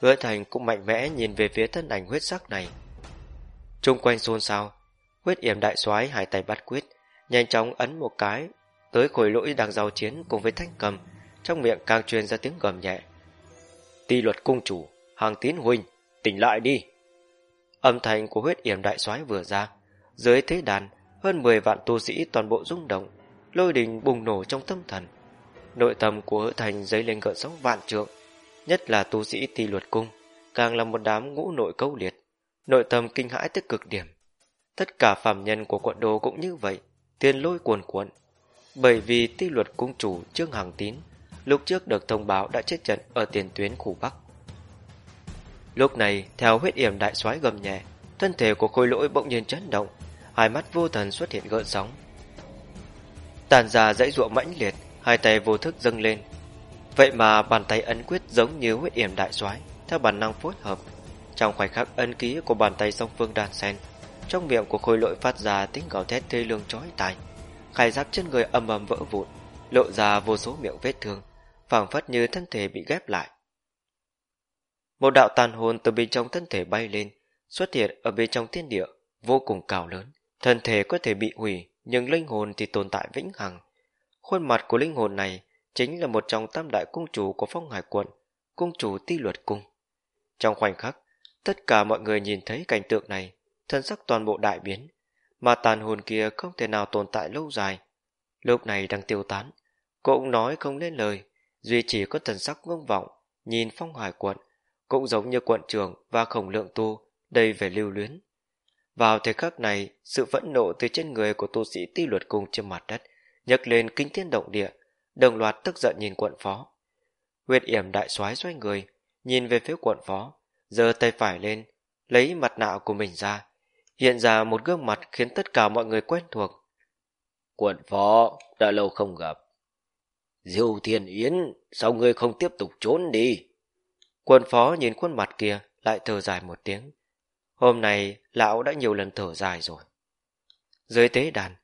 Hứa thành cũng mạnh mẽ nhìn về phía thân ảnh huyết sắc này. Trung quanh xôn xao, huyết yểm đại soái hai tay bắt quyết, nhanh chóng ấn một cái, tới khối lỗi đang giao chiến cùng với thanh cầm, trong miệng càng truyền ra tiếng gầm nhẹ. Ti luật cung chủ, hàng tín huynh, tỉnh lại đi. Âm thanh của huyết yểm đại soái vừa ra, dưới thế đàn, hơn 10 vạn tu sĩ toàn bộ rung động, lôi đình bùng nổ trong tâm thần. Nội tâm của hứa thành dấy lên gợn sóng vạn trượng, nhất là tu sĩ ti luật cung, càng là một đám ngũ nội câu liệt, nội tâm kinh hãi tới cực điểm. Tất cả phàm nhân của quận đô cũng như vậy, tiền lôi cuồn cuộn. Bởi vì ti luật cung chủ Trương Hằng Tín lúc trước được thông báo đã chết trận ở tiền tuyến khu Bắc. Lúc này, theo huyết yểm đại soái gầm nhẹ, thân thể của khôi lỗi bỗng nhiên chấn động, hai mắt vô thần xuất hiện gợn sóng. Tàn ra dãy ruộng mãnh liệt, hai tay vô thức dâng lên. Vậy mà bàn tay ấn quyết giống như huyết yểm đại soái theo bản năng phối hợp. Trong khoảnh khắc ấn ký của bàn tay song phương đàn sen, trong miệng của khôi lỗi phát ra tiếng gào thét thê lương chói tai. Khai giáp trên người âm ầm vỡ vụn, lộ ra vô số miệng vết thương, phảng phất như thân thể bị ghép lại. Một đạo tàn hồn từ bên trong thân thể bay lên, xuất hiện ở bên trong thiên địa, vô cùng cao lớn. Thân thể có thể bị hủy, nhưng linh hồn thì tồn tại vĩnh hằng. Khuôn mặt của linh hồn này chính là một trong tam đại cung chủ của phong hải quận, cung chủ ti luật cung. Trong khoảnh khắc, tất cả mọi người nhìn thấy cảnh tượng này, thân sắc toàn bộ đại biến, mà tàn hồn kia không thể nào tồn tại lâu dài. Lúc này đang tiêu tán, cũng nói không lên lời, duy chỉ có thần sắc ngông vọng, nhìn phong hải quận, cũng giống như quận trưởng và khổng lượng tu, đầy vẻ lưu luyến. Vào thời khắc này, sự phẫn nộ từ trên người của tu sĩ ti luật cung trên mặt đất nhấc lên kinh thiên động địa, đồng loạt tức giận nhìn quận phó. Huyết yểm đại soái xoay người, nhìn về phía quận phó, giơ tay phải lên, lấy mặt nạ của mình ra, hiện ra một gương mặt khiến tất cả mọi người quen thuộc. Quận phó, đã lâu không gặp. Diêu Thiên Yến, sao ngươi không tiếp tục trốn đi? Quận phó nhìn khuôn mặt kia, lại thở dài một tiếng. Hôm nay, lão đã nhiều lần thở dài rồi. Dưới tế đàn,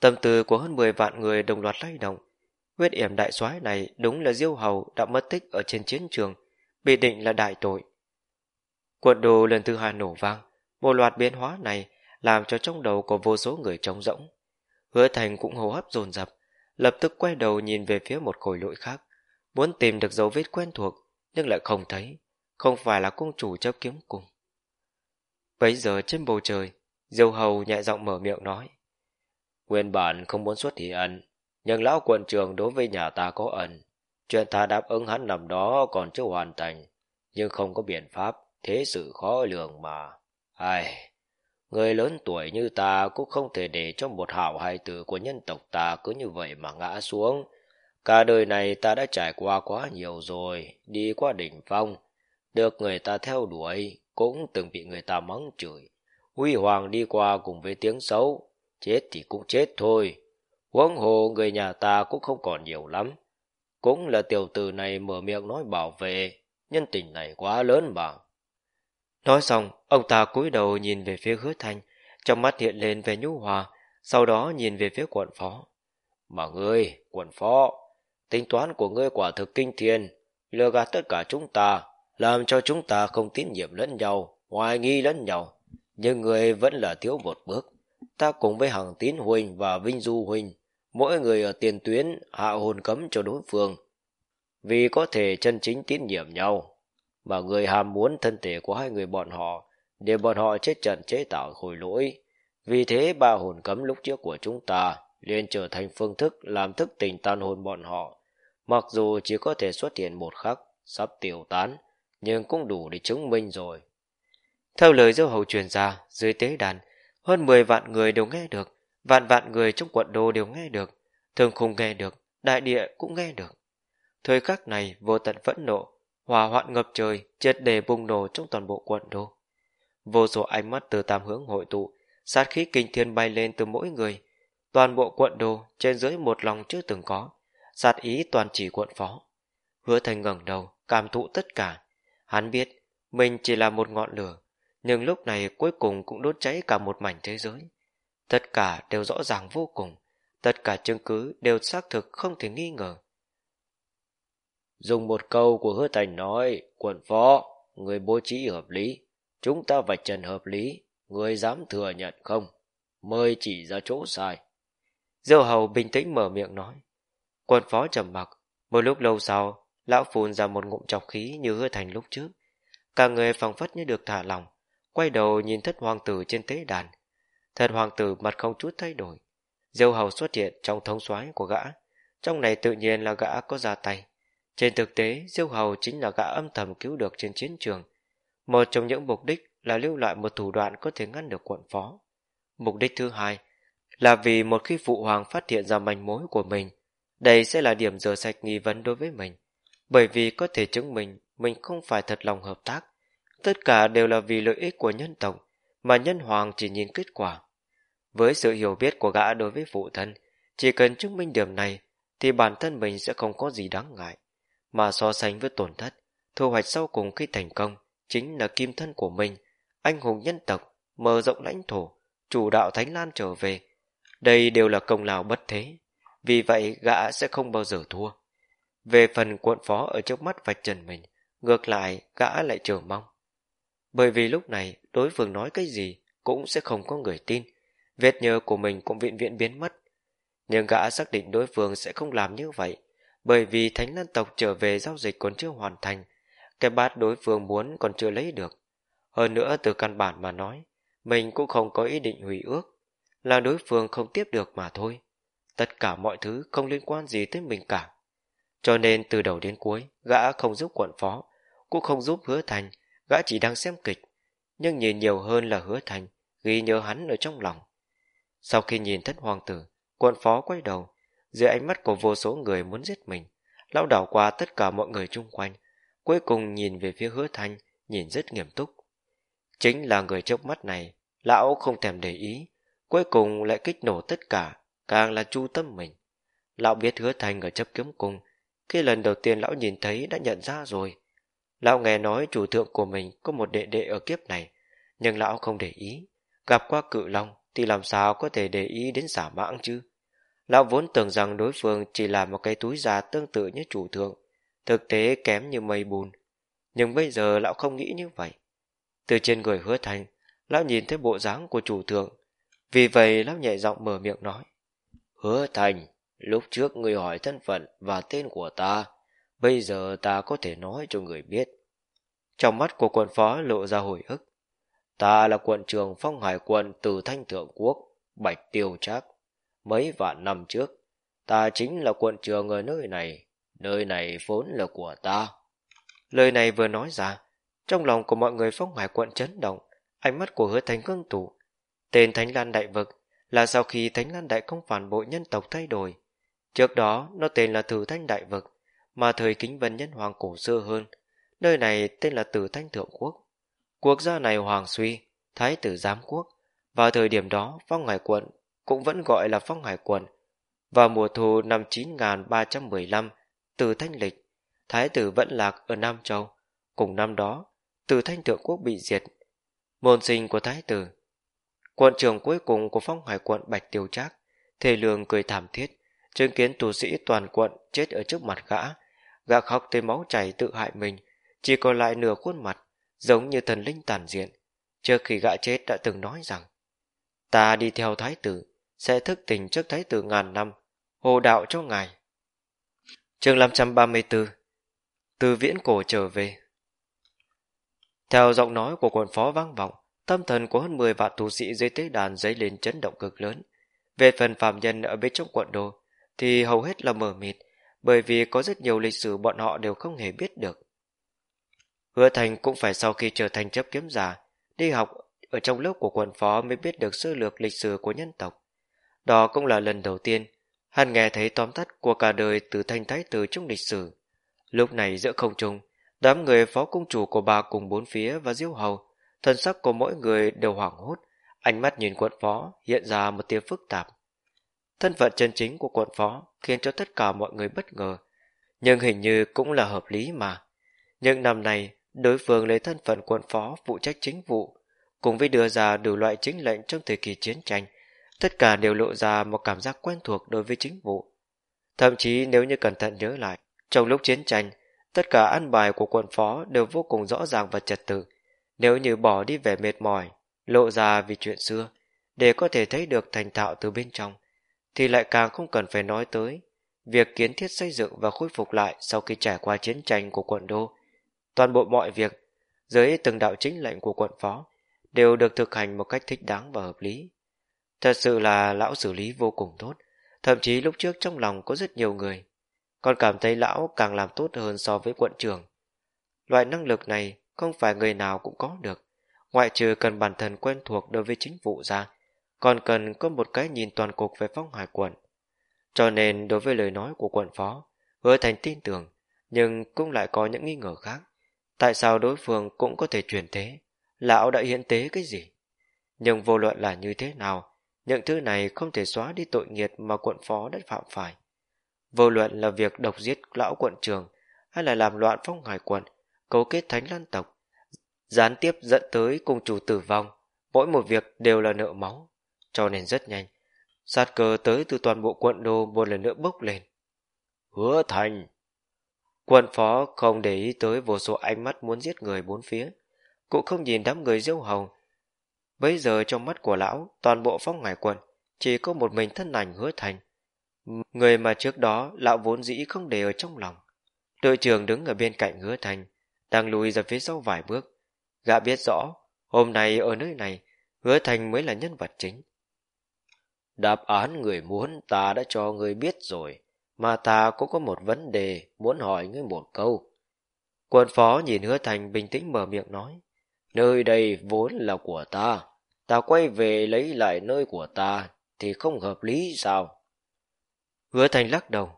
tâm tư của hơn 10 vạn người đồng loạt lay động. Huyết yểm đại soái này đúng là diêu hầu đã mất tích ở trên chiến trường, bị định là đại tội. Quận đồ lần thứ hai nổ vang, một loạt biến hóa này làm cho trong đầu của vô số người trống rỗng. Hứa thành cũng hô hấp dồn dập, lập tức quay đầu nhìn về phía một khối lỗi khác, muốn tìm được dấu vết quen thuộc, nhưng lại không thấy, không phải là cung chủ chấp kiếm cùng. Bấy giờ trên bầu trời, Diêu Hầu nhẹ giọng mở miệng nói. Nguyên bản không muốn xuất hiện, nhưng lão quận trường đối với nhà ta có ẩn. Chuyện ta đáp ứng hắn nằm đó còn chưa hoàn thành, nhưng không có biện pháp, thế sự khó lường mà. Ai, người lớn tuổi như ta cũng không thể để cho một hảo hài tử của nhân tộc ta cứ như vậy mà ngã xuống. Cả đời này ta đã trải qua quá nhiều rồi, đi qua đỉnh phong, được người ta theo đuổi, cũng từng bị người ta mắng chửi. Huy hoàng đi qua cùng với tiếng xấu, chết thì cũng chết thôi. Huống hồ người nhà ta cũng không còn nhiều lắm. Cũng là tiểu tử này mở miệng nói bảo vệ, nhân tình này quá lớn mà. Nói xong, ông ta cúi đầu nhìn về phía hứa thanh, trong mắt hiện lên vẻ nhu hòa, sau đó nhìn về phía quận phó. Mà ngươi, quận phó, tính toán của ngươi quả thực kinh thiên, lừa gạt tất cả chúng ta, làm cho chúng ta không tín nhiệm lẫn nhau, hoài nghi lẫn nhau. Nhưng người vẫn là thiếu một bước. Ta cùng với hàng tín huynh và vinh du huynh, mỗi người ở tiền tuyến hạ hồn cấm cho đối phương. Vì có thể chân chính tín nhiệm nhau, mà người hàm muốn thân thể của hai người bọn họ, để bọn họ chết trận chế tạo khôi lỗi. Vì thế ba hồn cấm lúc trước của chúng ta liền trở thành phương thức làm thức tình tan hồn bọn họ. Mặc dù chỉ có thể xuất hiện một khắc, sắp tiêu tán, nhưng cũng đủ để chứng minh rồi. Theo lời dâu hầu truyền ra, dưới tế đàn, hơn 10 vạn người đều nghe được, Vạn vạn người trong quận đô đều nghe được, thường khung nghe được, đại địa cũng nghe được. Thời khắc này vô tận phẫn nộ, hòa hoạn ngập trời, triệt đề bùng nổ trong toàn bộ quận đô. Vô số ánh mắt từ tam hướng hội tụ, sát khí kinh thiên bay lên từ mỗi người. Toàn bộ quận đô trên dưới một lòng chưa từng có, sát ý toàn chỉ quận phó. Hứa thành ngẩng đầu, cảm thụ tất cả. Hắn biết, mình chỉ là một ngọn lửa, nhưng lúc này cuối cùng cũng đốt cháy cả một mảnh thế giới. Tất cả đều rõ ràng vô cùng, tất cả chứng cứ đều xác thực không thể nghi ngờ. Dùng một câu của hứa thành nói, quận phó, người bố trí hợp lý, chúng ta vạch trần hợp lý, người dám thừa nhận không? Mời chỉ ra chỗ sai. Diêu hầu bình tĩnh mở miệng nói. Quân phó trầm mặc, một lúc lâu sau, lão phun ra một ngụm trọc khí như hứa thành lúc trước. Cả người phòng phất như được thả lòng, quay đầu nhìn thất hoàng tử trên tế đàn. Thật hoàng tử mặt không chút thay đổi. Diêu hầu xuất hiện trong thống soái của gã. Trong này tự nhiên là gã có ra tay. Trên thực tế, Diêu hầu chính là gã âm thầm cứu được trên chiến trường. Một trong những mục đích là lưu lại một thủ đoạn có thể ngăn được quận phó. Mục đích thứ hai là vì một khi phụ hoàng phát hiện ra manh mối của mình, đây sẽ là điểm rửa sạch nghi vấn đối với mình. Bởi vì có thể chứng minh mình không phải thật lòng hợp tác. Tất cả đều là vì lợi ích của nhân tộc, mà nhân hoàng chỉ nhìn kết quả. Với sự hiểu biết của gã đối với phụ thân, chỉ cần chứng minh điểm này, thì bản thân mình sẽ không có gì đáng ngại. Mà so sánh với tổn thất, thu hoạch sau cùng khi thành công, chính là kim thân của mình, anh hùng nhân tộc, mở rộng lãnh thổ, chủ đạo Thánh Lan trở về. Đây đều là công lao bất thế, vì vậy gã sẽ không bao giờ thua. Về phần quận phó ở trước mắt vạch trần mình, ngược lại gã lại chờ mong. Bởi vì lúc này đối phương nói cái gì cũng sẽ không có người tin, vết nhơ của mình cũng viện viện biến mất. Nhưng gã xác định đối phương sẽ không làm như vậy, bởi vì Thánh Lan tộc trở về giao dịch còn chưa hoàn thành, cái bát đối phương muốn còn chưa lấy được. Hơn nữa từ căn bản mà nói, mình cũng không có ý định hủy ước, là đối phương không tiếp được mà thôi. Tất cả mọi thứ không liên quan gì tới mình cả. Cho nên từ đầu đến cuối, gã không giúp quận phó, cũng không giúp hứa thành, gã chỉ đang xem kịch. Nhưng nhìn nhiều hơn là hứa thành, ghi nhớ hắn ở trong lòng. Sau khi nhìn thất hoàng tử, quận phó quay đầu, dưới ánh mắt của vô số người muốn giết mình, lão đảo qua tất cả mọi người chung quanh, cuối cùng nhìn về phía hứa thanh, nhìn rất nghiêm túc. Chính là người trước mắt này, lão không thèm để ý, cuối cùng lại kích nổ tất cả, càng là chu tâm mình. Lão biết hứa thanh ở chấp kiếm cung, khi lần đầu tiên lão nhìn thấy đã nhận ra rồi. Lão nghe nói chủ thượng của mình có một đệ đệ ở kiếp này, nhưng lão không để ý. Gặp qua cự long thì làm sao có thể để ý đến giả mãng chứ? Lão vốn tưởng rằng đối phương chỉ là một cái túi già tương tự như chủ thượng, thực tế kém như mây bùn. Nhưng bây giờ lão không nghĩ như vậy. Từ trên người hứa thành, lão nhìn thấy bộ dáng của chủ thượng. Vì vậy lão nhẹ giọng mở miệng nói. Hứa thành, lúc trước người hỏi thân phận và tên của ta, bây giờ ta có thể nói cho người biết. Trong mắt của quận phó lộ ra hồi ức. Ta là quận trường phong hải quận từ Thanh Thượng Quốc, Bạch Tiêu Trác. Mấy vạn năm trước, ta chính là quận trường ở nơi này, nơi này vốn là của ta. Lời này vừa nói ra, trong lòng của mọi người phong hải quận chấn động, ánh mắt của hứa thành cương tủ. Tên Thánh Lan Đại Vực là sau khi Thánh Lan Đại công phản bội nhân tộc thay đổi. Trước đó nó tên là Thử Thanh Đại Vực, mà thời kính vân nhân hoàng cổ xưa hơn. Nơi này tên là Tử Thanh Thượng Quốc. Quốc gia này hoàng suy, thái tử giám quốc. và thời điểm đó, phong hải quận cũng vẫn gọi là phong hải quận. Vào mùa thu năm 9315, từ thanh lịch, thái tử vẫn lạc ở Nam Châu. Cùng năm đó, từ thanh thượng quốc bị diệt. Môn sinh của thái tử. Quận trưởng cuối cùng của phong hải quận Bạch Tiêu Trác, thề lương cười thảm thiết, chứng kiến tù sĩ toàn quận chết ở trước mặt gã. Gã khóc tới máu chảy tự hại mình, chỉ còn lại nửa khuôn mặt, giống như thần linh tàn diện. Trước khi gã chết đã từng nói rằng, ta đi theo thái tử, sẽ thức tỉnh trước thái tử ngàn năm, hồ đạo cho ngài. chương 534 Từ viễn cổ trở về Theo giọng nói của quận phó vang vọng, tâm thần của hơn 10 vạn tu sĩ dưới tế đàn dấy lên chấn động cực lớn. Về phần phạm nhân ở bên trong quận đô, thì hầu hết là mờ mịt, bởi vì có rất nhiều lịch sử bọn họ đều không hề biết được. Hứa Thành cũng phải sau khi trở thành chấp kiếm giả, đi học ở trong lớp của quận phó mới biết được sơ lược lịch sử của nhân tộc. Đó cũng là lần đầu tiên hắn nghe thấy tóm tắt của cả đời từ thanh thái tử trong lịch sử. Lúc này giữa không trung, đám người phó cung chủ của bà cùng bốn phía và diêu hầu, thân sắc của mỗi người đều hoảng hốt, ánh mắt nhìn quận phó hiện ra một tia phức tạp. Thân phận chân chính của quận phó khiến cho tất cả mọi người bất ngờ, nhưng hình như cũng là hợp lý mà. những năm này, đối phương lấy thân phận quận phó phụ trách chính vụ, cùng với đưa ra đủ loại chính lệnh trong thời kỳ chiến tranh, tất cả đều lộ ra một cảm giác quen thuộc đối với chính vụ. Thậm chí nếu như cẩn thận nhớ lại, trong lúc chiến tranh, tất cả ăn bài của quận phó đều vô cùng rõ ràng và trật tự. Nếu như bỏ đi vẻ mệt mỏi, lộ ra vì chuyện xưa, để có thể thấy được thành thạo từ bên trong, thì lại càng không cần phải nói tới việc kiến thiết xây dựng và khôi phục lại sau khi trải qua chiến tranh của quận đô. Toàn bộ mọi việc, dưới từng đạo chính lệnh của quận phó, đều được thực hành một cách thích đáng và hợp lý. Thật sự là lão xử lý vô cùng tốt, thậm chí lúc trước trong lòng có rất nhiều người, còn cảm thấy lão càng làm tốt hơn so với quận trưởng. Loại năng lực này không phải người nào cũng có được, ngoại trừ cần bản thân quen thuộc đối với chính vụ ra, còn cần có một cái nhìn toàn cục về phong hải quận. Cho nên đối với lời nói của quận phó, hứa thành tin tưởng, nhưng cũng lại có những nghi ngờ khác. Tại sao đối phương cũng có thể chuyển thế? Lão đã hiến tế cái gì? Nhưng vô luận là như thế nào, những thứ này không thể xóa đi tội nghiệt mà quận phó đã phạm phải. Vô luận là việc độc giết lão quận trường, hay là làm loạn phong hải quận, cấu kết thánh lan tộc, gián tiếp dẫn tới cùng chủ tử vong, mỗi một việc đều là nợ máu, cho nên rất nhanh. Sát cờ tới từ toàn bộ quận đô một lần nữa bốc lên. Hứa thành! Quân phó không để ý tới vô số ánh mắt muốn giết người bốn phía, cũng không nhìn đám người diêu hồng. Bây giờ trong mắt của lão, toàn bộ phong hải quân chỉ có một mình thân ảnh hứa thành. Người mà trước đó lão vốn dĩ không để ở trong lòng. Đội trưởng đứng ở bên cạnh hứa thành, đang lùi ra phía sau vài bước. Gã biết rõ, hôm nay ở nơi này, hứa thành mới là nhân vật chính. Đáp án người muốn ta đã cho người biết rồi, mà ta cũng có một vấn đề muốn hỏi ngươi một câu. Quân phó nhìn hứa thành bình tĩnh mở miệng nói, nơi đây vốn là của ta, ta quay về lấy lại nơi của ta thì không hợp lý sao? Hứa thành lắc đầu,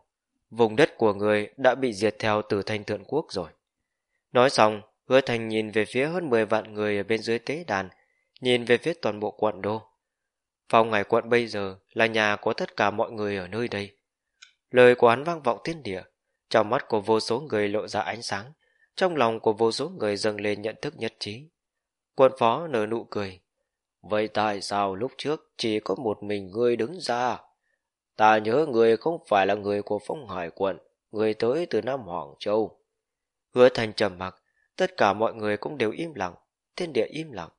vùng đất của người đã bị diệt theo từ thanh thượng quốc rồi. Nói xong, hứa thành nhìn về phía hơn 10 vạn người ở bên dưới tế đàn, nhìn về phía toàn bộ quận đô. Phòng ngài quận bây giờ là nhà của tất cả mọi người ở nơi đây. Lời của hắn vang vọng thiên địa, trong mắt của vô số người lộ ra ánh sáng, trong lòng của vô số người dâng lên nhận thức nhất trí. Quân phó nở nụ cười. Vậy tại sao lúc trước chỉ có một mình ngươi đứng ra? Ta nhớ người không phải là người của phong hải quận, người tới từ Nam Hoàng Châu. Hứa thành trầm mặc, tất cả mọi người cũng đều im lặng, thiên địa im lặng.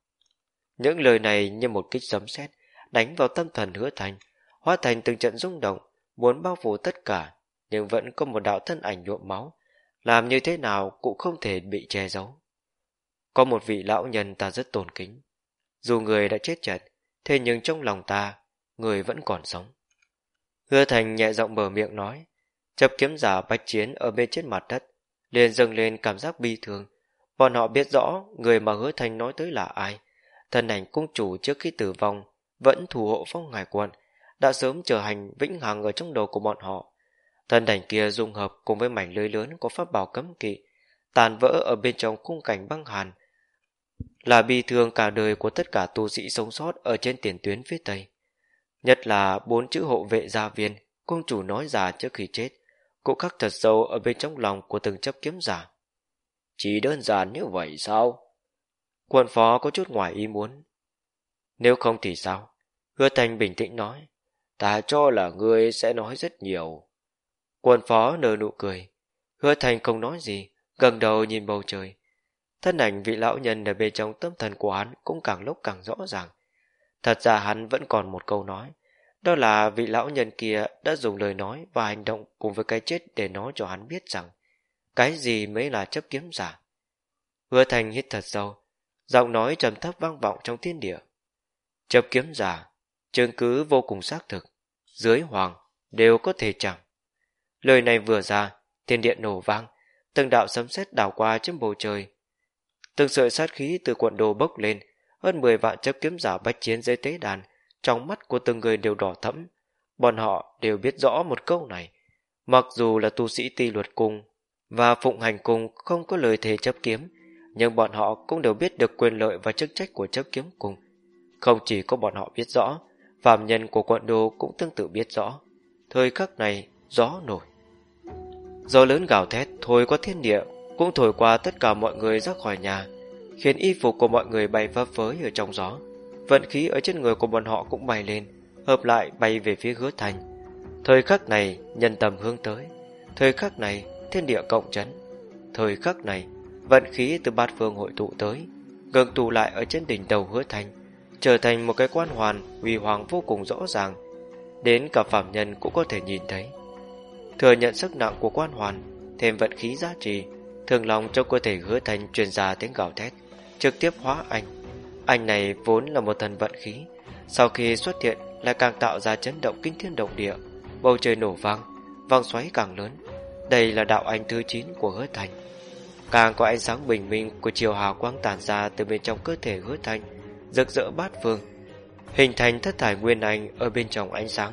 Những lời này như một kích sấm sét đánh vào tâm thần hứa thành, hóa thành từng trận rung động, muốn bao phủ tất cả, nhưng vẫn có một đạo thân ảnh nhuộm máu, làm như thế nào cũng không thể bị che giấu. Có một vị lão nhân ta rất tôn kính, dù người đã chết chật, thế nhưng trong lòng ta, người vẫn còn sống. Hứa thành nhẹ giọng mở miệng nói, chấp kiếm giả bạch chiến ở bên trên mặt đất, liền dâng lên cảm giác bi thương. Bọn họ biết rõ người mà hứa thành nói tới là ai, thân ảnh cung chủ trước khi tử vong vẫn thủ hộ phong ngài quận, đã sớm trở thành vĩnh hằng ở trong đầu của bọn họ. Thân ảnh kia dung hợp cùng với mảnh lưới lớn có pháp bảo cấm kỵ, tàn vỡ ở bên trong khung cảnh băng hàn, là bi thương cả đời của tất cả tu sĩ sống sót ở trên tiền tuyến phía Tây. Nhất là bốn chữ hộ vệ gia viên, cung chủ nói già trước khi chết, cũng khắc thật sâu ở bên trong lòng của từng chấp kiếm giả. Chỉ đơn giản như vậy sao? Quân phó có chút ngoài ý muốn. Nếu không thì sao? Hứa Thành bình tĩnh nói. Ta cho là ngươi sẽ nói rất nhiều. Quân phó nở nụ cười. Hứa Thành không nói gì, gần đầu nhìn bầu trời. Thân ảnh vị lão nhân ở bên trong tâm thần của hắn cũng càng lúc càng rõ ràng. Thật ra hắn vẫn còn một câu nói. Đó là vị lão nhân kia đã dùng lời nói và hành động cùng với cái chết để nói cho hắn biết rằng cái gì mới là chấp kiếm giả. Hứa Thành hít thật sâu, giọng nói trầm thấp vang vọng trong thiên địa. Chấp kiếm giả, chứng cứ vô cùng xác thực, dưới hoàng đều có thể chẳng. Lời này vừa ra, thiên điện nổ vang, từng đạo sấm sét đảo qua trên bầu trời. Từng sợi sát khí từ quận đồ bốc lên, hơn 10 vạn chấp kiếm giả bách chiến dưới tế đàn, trong mắt của từng người đều đỏ thẫm, bọn họ đều biết rõ một câu này. Mặc dù là tu sĩ ti luật cung và phụng hành cung không có lời thề chấp kiếm, nhưng bọn họ cũng đều biết được quyền lợi và chức trách của chấp kiếm cung. Không chỉ có bọn họ biết rõ, phạm nhân của quận đô cũng tương tự biết rõ. Thời khắc này, gió nổi. Gió lớn gào thét thổi qua thiên địa, cũng thổi qua tất cả mọi người ra khỏi nhà, khiến y phục của mọi người bay phấp phới ở trong gió. Vận khí ở trên người của bọn họ cũng bay lên, hợp lại bay về phía hứa thành. Thời khắc này, nhân tầm hướng tới. Thời khắc này, thiên địa cộng chấn. Thời khắc này, vận khí từ bát phương hội tụ tới, ngừng tụ lại ở trên đỉnh đầu hứa thành, trở thành một cái quan hoàn uy hoàng vô cùng rõ ràng, đến cả phạm nhân cũng có thể nhìn thấy. Thừa nhận sức nặng của quan hoàn, thêm vận khí giá trị, thường lòng trong cơ thể hứa thành truyền ra tiếng gào thét, trực tiếp hóa anh. Anh này vốn là một thần vận khí, sau khi xuất hiện lại càng tạo ra chấn động kinh thiên động địa, bầu trời nổ vang, vang xoáy càng lớn. Đây là đạo anh thứ 9 của hứa thành. Càng có ánh sáng bình minh của chiều hào quang tản ra từ bên trong cơ thể hứa thành, rực rỡ bát phương, hình thành thất thải nguyên anh ở bên trong ánh sáng.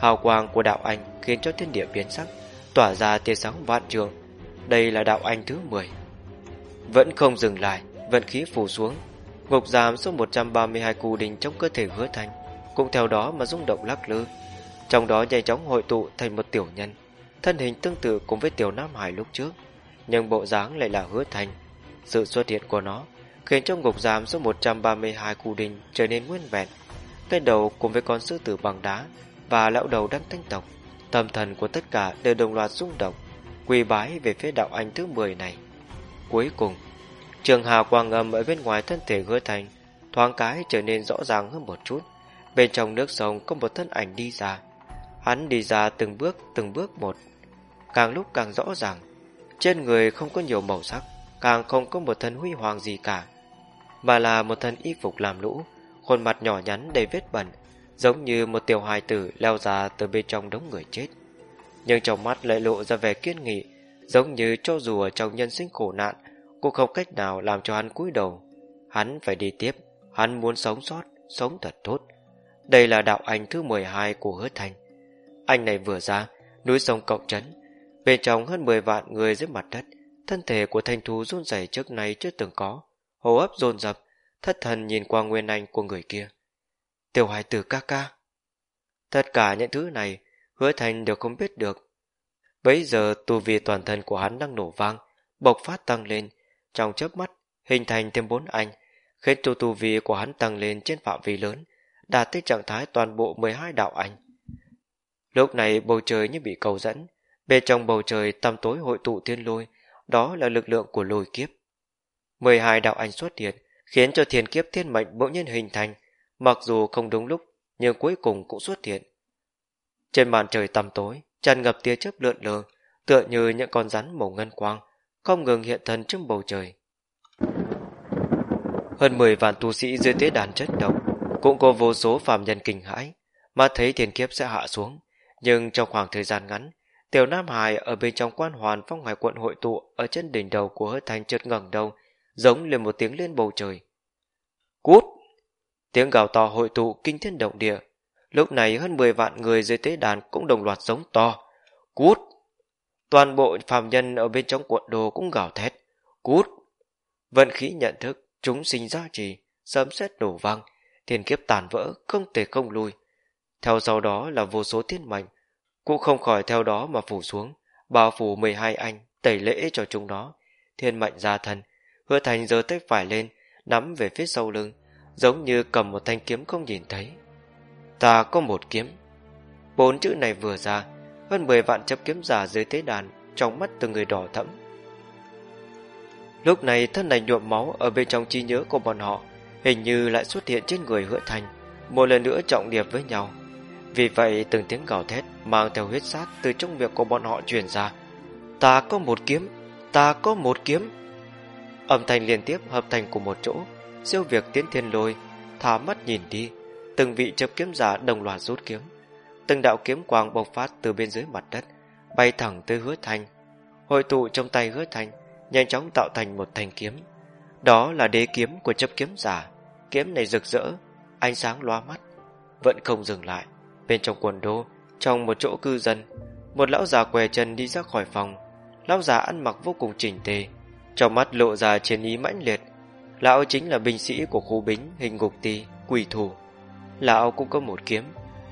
Hào quang của đạo anh khiến cho thiên địa biến sắc, tỏa ra tia sáng vạn trường. Đây là đạo anh thứ 10. Vẫn không dừng lại, vận khí phủ xuống. Ngục giam số 132 cù đình trong cơ thể hứa thành, cũng theo đó mà rung động lắc lư. Trong đó nhanh chóng hội tụ thành một tiểu nhân, thân hình tương tự cùng với tiểu Nam Hải lúc trước, nhưng bộ dáng lại là hứa thành. Sự xuất hiện của nó khiến trong ngục giam số 132 cù đình trở nên nguyên vẹn. Cái đầu cùng với con sư tử bằng đá và lão đầu đăng thanh tộc, tâm thần của tất cả đều đồng loạt rung động, quỳ bái về phía đạo anh thứ 10 này. Cuối cùng, trường hà quang âm ở bên ngoài thân thể hứa thành thoáng cái trở nên rõ ràng hơn một chút. Bên trong nước sông có một thân ảnh đi ra. Hắn đi ra từng bước từng bước một, càng lúc càng rõ ràng. Trên người không có nhiều màu sắc, càng không có một thân huy hoàng gì cả, mà là một thân y phục làm lũ, khuôn mặt nhỏ nhắn đầy vết bẩn, giống như một tiểu hài tử leo ra từ bên trong đống người chết. Nhưng trong mắt lại lộ ra vẻ kiên nghị, giống như cho dù ở trong nhân sinh khổ nạn, cũng không cách nào làm cho hắn cúi đầu. Hắn phải đi tiếp, hắn muốn sống sót, sống thật tốt. Đây là đạo anh thứ 12 của hứa thành. Anh này vừa ra, núi sông cộng trấn, bên trong hơn 10 vạn người dưới mặt đất, thân thể của thanh thú run rẩy trước nay chưa từng có, hô hấp dồn dập, thất thần nhìn qua nguyên anh của người kia. Tiểu hài tử ca ca. Tất cả những thứ này, hứa thành đều không biết được. Bấy giờ tu vi toàn thân của hắn đang nổ vang, bộc phát tăng lên, trong chớp mắt, hình thành thêm bốn anh, khiến tu tu vi của hắn tăng lên trên phạm vi lớn, đạt tới trạng thái toàn bộ 12 đạo anh. Lúc này bầu trời như bị cầu dẫn, bên trong bầu trời tăm tối hội tụ thiên lôi, đó là lực lượng của lôi kiếp. 12 đạo ảnh xuất hiện, khiến cho thiên kiếp thiên mệnh bỗng nhiên hình thành, mặc dù không đúng lúc, nhưng cuối cùng cũng xuất hiện. Trên màn trời tăm tối, tràn ngập tia chớp lượn lờ, tựa như những con rắn màu ngân quang, không ngừng hiện thân trong bầu trời. Hơn 10 vạn tu sĩ dưới tế đàn chất động, cũng có vô số phàm nhân kinh hãi, mà thấy thiên kiếp sẽ hạ xuống. Nhưng trong khoảng thời gian ngắn, Tiểu Nam Hải ở bên trong quan hoàn phong hải quận hội tụ ở trên đỉnh đầu của hớt thành trượt ngẩng đầu, giống lên một tiếng lên bầu trời. Cút! Tiếng gào to hội tụ kinh thiên động địa. Lúc này hơn 10 vạn người dưới tế đàn cũng đồng loạt giống to. Cút! Toàn bộ phàm nhân ở bên trong quận đồ cũng gào thét. Cút! Vận khí nhận thức, chúng sinh ra trì, sớm xét đổ vang, thiên kiếp tàn vỡ, không thể không lui. Theo sau đó là vô số thiên mệnh, cũng không khỏi theo đó mà phủ xuống, bao phủ 12 anh, tẩy lễ cho chúng nó. Thiên mệnh gia thân, hứa thành giơ tay phải lên, nắm về phía sau lưng, giống như cầm một thanh kiếm không nhìn thấy. Ta có một kiếm. Bốn chữ này vừa ra, hơn 10 vạn chấp kiếm giả dưới tế đàn, trong mắt từng người đỏ thẫm. Lúc này thân này nhuộm máu ở bên trong trí nhớ của bọn họ, hình như lại xuất hiện trên người hứa thành, một lần nữa trọng điệp với nhau. Vì vậy từng tiếng gào thét mang theo huyết sát từ trong miệng của bọn họ truyền ra. Ta có một kiếm, ta có một kiếm. Âm thanh liên tiếp hợp thành cùng một chỗ, siêu việc tiến thiên lôi, thả mắt nhìn đi, từng vị chấp kiếm giả đồng loạt rút kiếm. Từng đạo kiếm quang bộc phát từ bên dưới mặt đất, bay thẳng tới hứa thanh. Hội tụ trong tay hứa thanh, nhanh chóng tạo thành một thanh kiếm. Đó là đế kiếm của chấp kiếm giả. Kiếm này rực rỡ, ánh sáng loa mắt, vẫn không dừng lại. bên trong quần đô, trong một chỗ cư dân, một lão già què chân đi ra khỏi phòng. Lão già ăn mặc vô cùng chỉnh tề, trong mắt lộ ra chiến ý mãnh liệt. Lão chính là binh sĩ của khu bính hình ngục tỳ quỷ thủ. Lão cũng có một kiếm,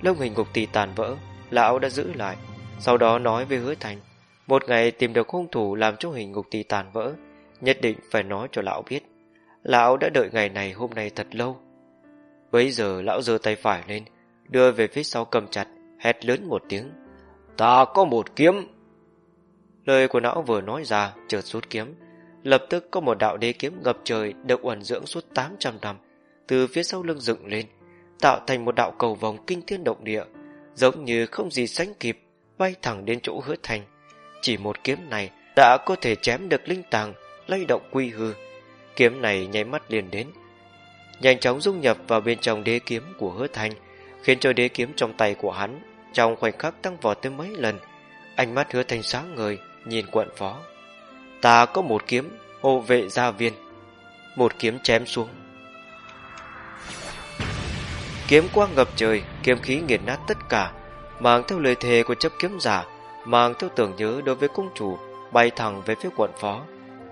lông hình ngục tỳ tàn vỡ, lão đã giữ lại. Sau đó nói với hứa thành, một ngày tìm được hung thủ làm cho hình ngục tỳ tàn vỡ, nhất định phải nói cho lão biết. Lão đã đợi ngày này hôm nay thật lâu. Bấy giờ lão giơ tay phải lên, đưa về phía sau cầm chặt, hét lớn một tiếng. Ta có một kiếm. Lời của lão vừa nói ra, chợt rút kiếm. Lập tức có một đạo đế kiếm ngập trời được uẩn dưỡng suốt 800 năm, từ phía sau lưng dựng lên, tạo thành một đạo cầu vòng kinh thiên động địa, giống như không gì sánh kịp, bay thẳng đến chỗ hứa thành. Chỉ một kiếm này đã có thể chém được linh tàng, lay động quy hư. Kiếm này nháy mắt liền đến, nhanh chóng dung nhập vào bên trong đế kiếm của hứa thành, khiến cho đế kiếm trong tay của hắn trong khoảnh khắc tăng vọt tới mấy lần. Ánh mắt hứa thành sáng ngời, nhìn quận phó. Ta có một kiếm, hộ vệ gia viên. Một kiếm chém xuống. Kiếm quang ngập trời, kiếm khí nghiền nát tất cả, mang theo lời thề của chấp kiếm giả, mang theo tưởng nhớ đối với cung chủ, bay thẳng về phía quận phó.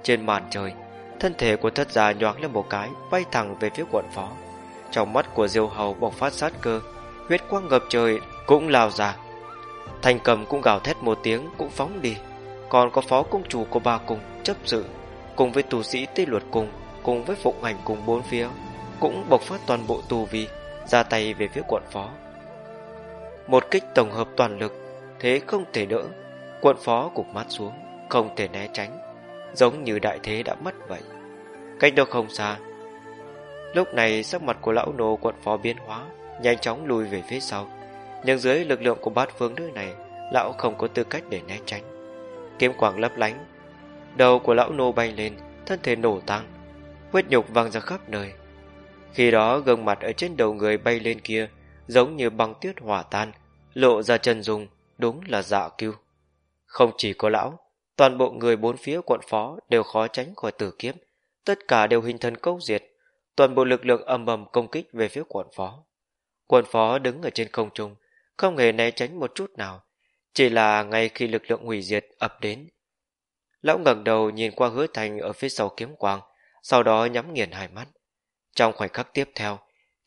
Trên màn trời, thân thể của thất gia nhoáng lên một cái, bay thẳng về phía quận phó. Trong mắt của diêu hầu bộc phát sát cơ, huyết quang ngập trời cũng lao ra. Thành cầm cũng gào thét một tiếng cũng phóng đi. Còn có phó công chủ của ba cung chấp sự, cùng với tù sĩ tây luật cung, cùng với phụng hành cùng bốn phía, cũng bộc phát toàn bộ tù vi, ra tay về phía quận phó. Một kích tổng hợp toàn lực, thế không thể đỡ, quận phó cục mắt xuống, không thể né tránh, giống như đại thế đã mất vậy. Cách đó không xa. Lúc này sắc mặt của lão nô quận phó biến hóa, nhanh chóng lùi về phía sau. Nhưng dưới lực lượng của bát phương nơi này, lão không có tư cách để né tránh. Kiếm quang lấp lánh, đầu của lão nô bay lên, thân thể nổ tăng, huyết nhục văng ra khắp nơi. Khi đó gương mặt ở trên đầu người bay lên kia, giống như băng tuyết hỏa tan, lộ ra chân dung, đúng là dạ cứu. Không chỉ có lão, toàn bộ người bốn phía quận phó đều khó tránh khỏi tử kiếp, tất cả đều hình thần câu diệt, toàn bộ lực lượng âm ầm công kích về phía quận phó. Quận phó đứng ở trên không trung, không hề né tránh một chút nào, chỉ là ngay khi lực lượng hủy diệt ập đến. Lão ngẩng đầu nhìn qua hứa thành ở phía sau kiếm quang, sau đó nhắm nghiền hai mắt. Trong khoảnh khắc tiếp theo,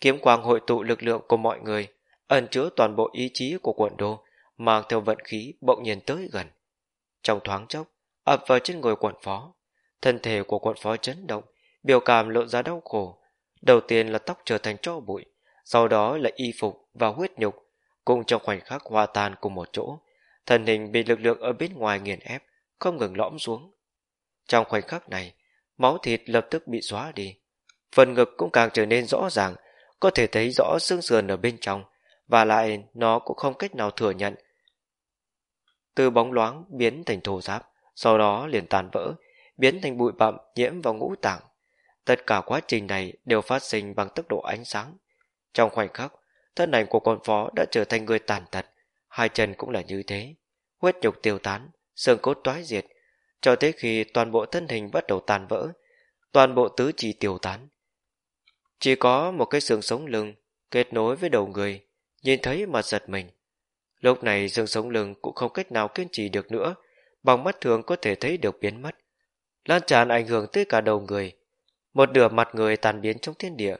kiếm quang hội tụ lực lượng của mọi người, ẩn chứa toàn bộ ý chí của quận đô, mang theo vận khí bỗng nhiên tới gần. Trong thoáng chốc, ập vào trên người quận phó. Thân thể của quận phó chấn động, biểu cảm lộ ra đau khổ. Đầu tiên là tóc trở thành tro bụi, sau đó là y phục và huyết nhục, cùng trong khoảnh khắc hòa tan cùng một chỗ. Thân hình bị lực lượng ở bên ngoài nghiền ép, không ngừng lõm xuống. Trong khoảnh khắc này, máu thịt lập tức bị xóa đi. Phần ngực cũng càng trở nên rõ ràng, có thể thấy rõ xương sườn ở bên trong, và lại nó cũng không cách nào thừa nhận. Từ bóng loáng biến thành thô giáp, sau đó liền tàn vỡ, biến thành bụi bặm nhiễm vào ngũ tạng. Tất cả quá trình này đều phát sinh bằng tốc độ ánh sáng. Trong khoảnh khắc, thân ảnh của con phó đã trở thành người tàn tật, hai chân cũng là như thế. Huyết nhục tiêu tán, xương cốt toái diệt, cho tới khi toàn bộ thân hình bắt đầu tàn vỡ, toàn bộ tứ chi tiêu tán. Chỉ có một cái xương sống lưng kết nối với đầu người, nhìn thấy mà giật mình. Lúc này xương sống lưng cũng không cách nào kiên trì được nữa, bằng mắt thường có thể thấy được biến mất. Lan tràn ảnh hưởng tới cả đầu người. Một nửa mặt người tàn biến trong thiên địa,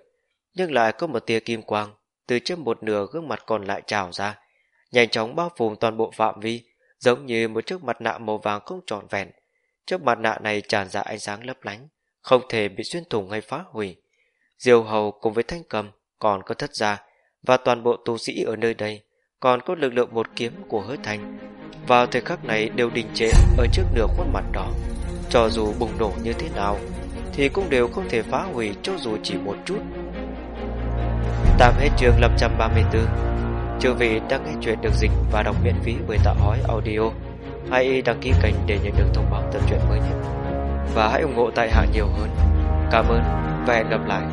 nhưng lại có một tia kim quang từ trên một nửa gương mặt còn lại trào ra, nhanh chóng bao phủ toàn bộ phạm vi, giống như một chiếc mặt nạ màu vàng không trọn vẹn. Chiếc mặt nạ này tràn ra ánh sáng lấp lánh, không thể bị xuyên thủng hay phá hủy. Diêu hầu cùng với thanh cầm còn có thất gia và toàn bộ tu sĩ ở nơi đây còn có lực lượng một kiếm của hứa thành vào thời khắc này đều đình trệ ở trước nửa khuôn mặt đó cho dù bùng nổ như thế nào thì cũng đều không thể phá hủy cho dù chỉ một chút tạm hết chương 534 Chư vị đang nghe chuyện được dịch và đọc miễn phí bởi tạo hói audio, Hãy đăng ký kênh để nhận được thông báo tập truyện mới nhất. Và hãy ủng hộ tại hạ nhiều hơn. Cảm ơn và hẹn gặp lại.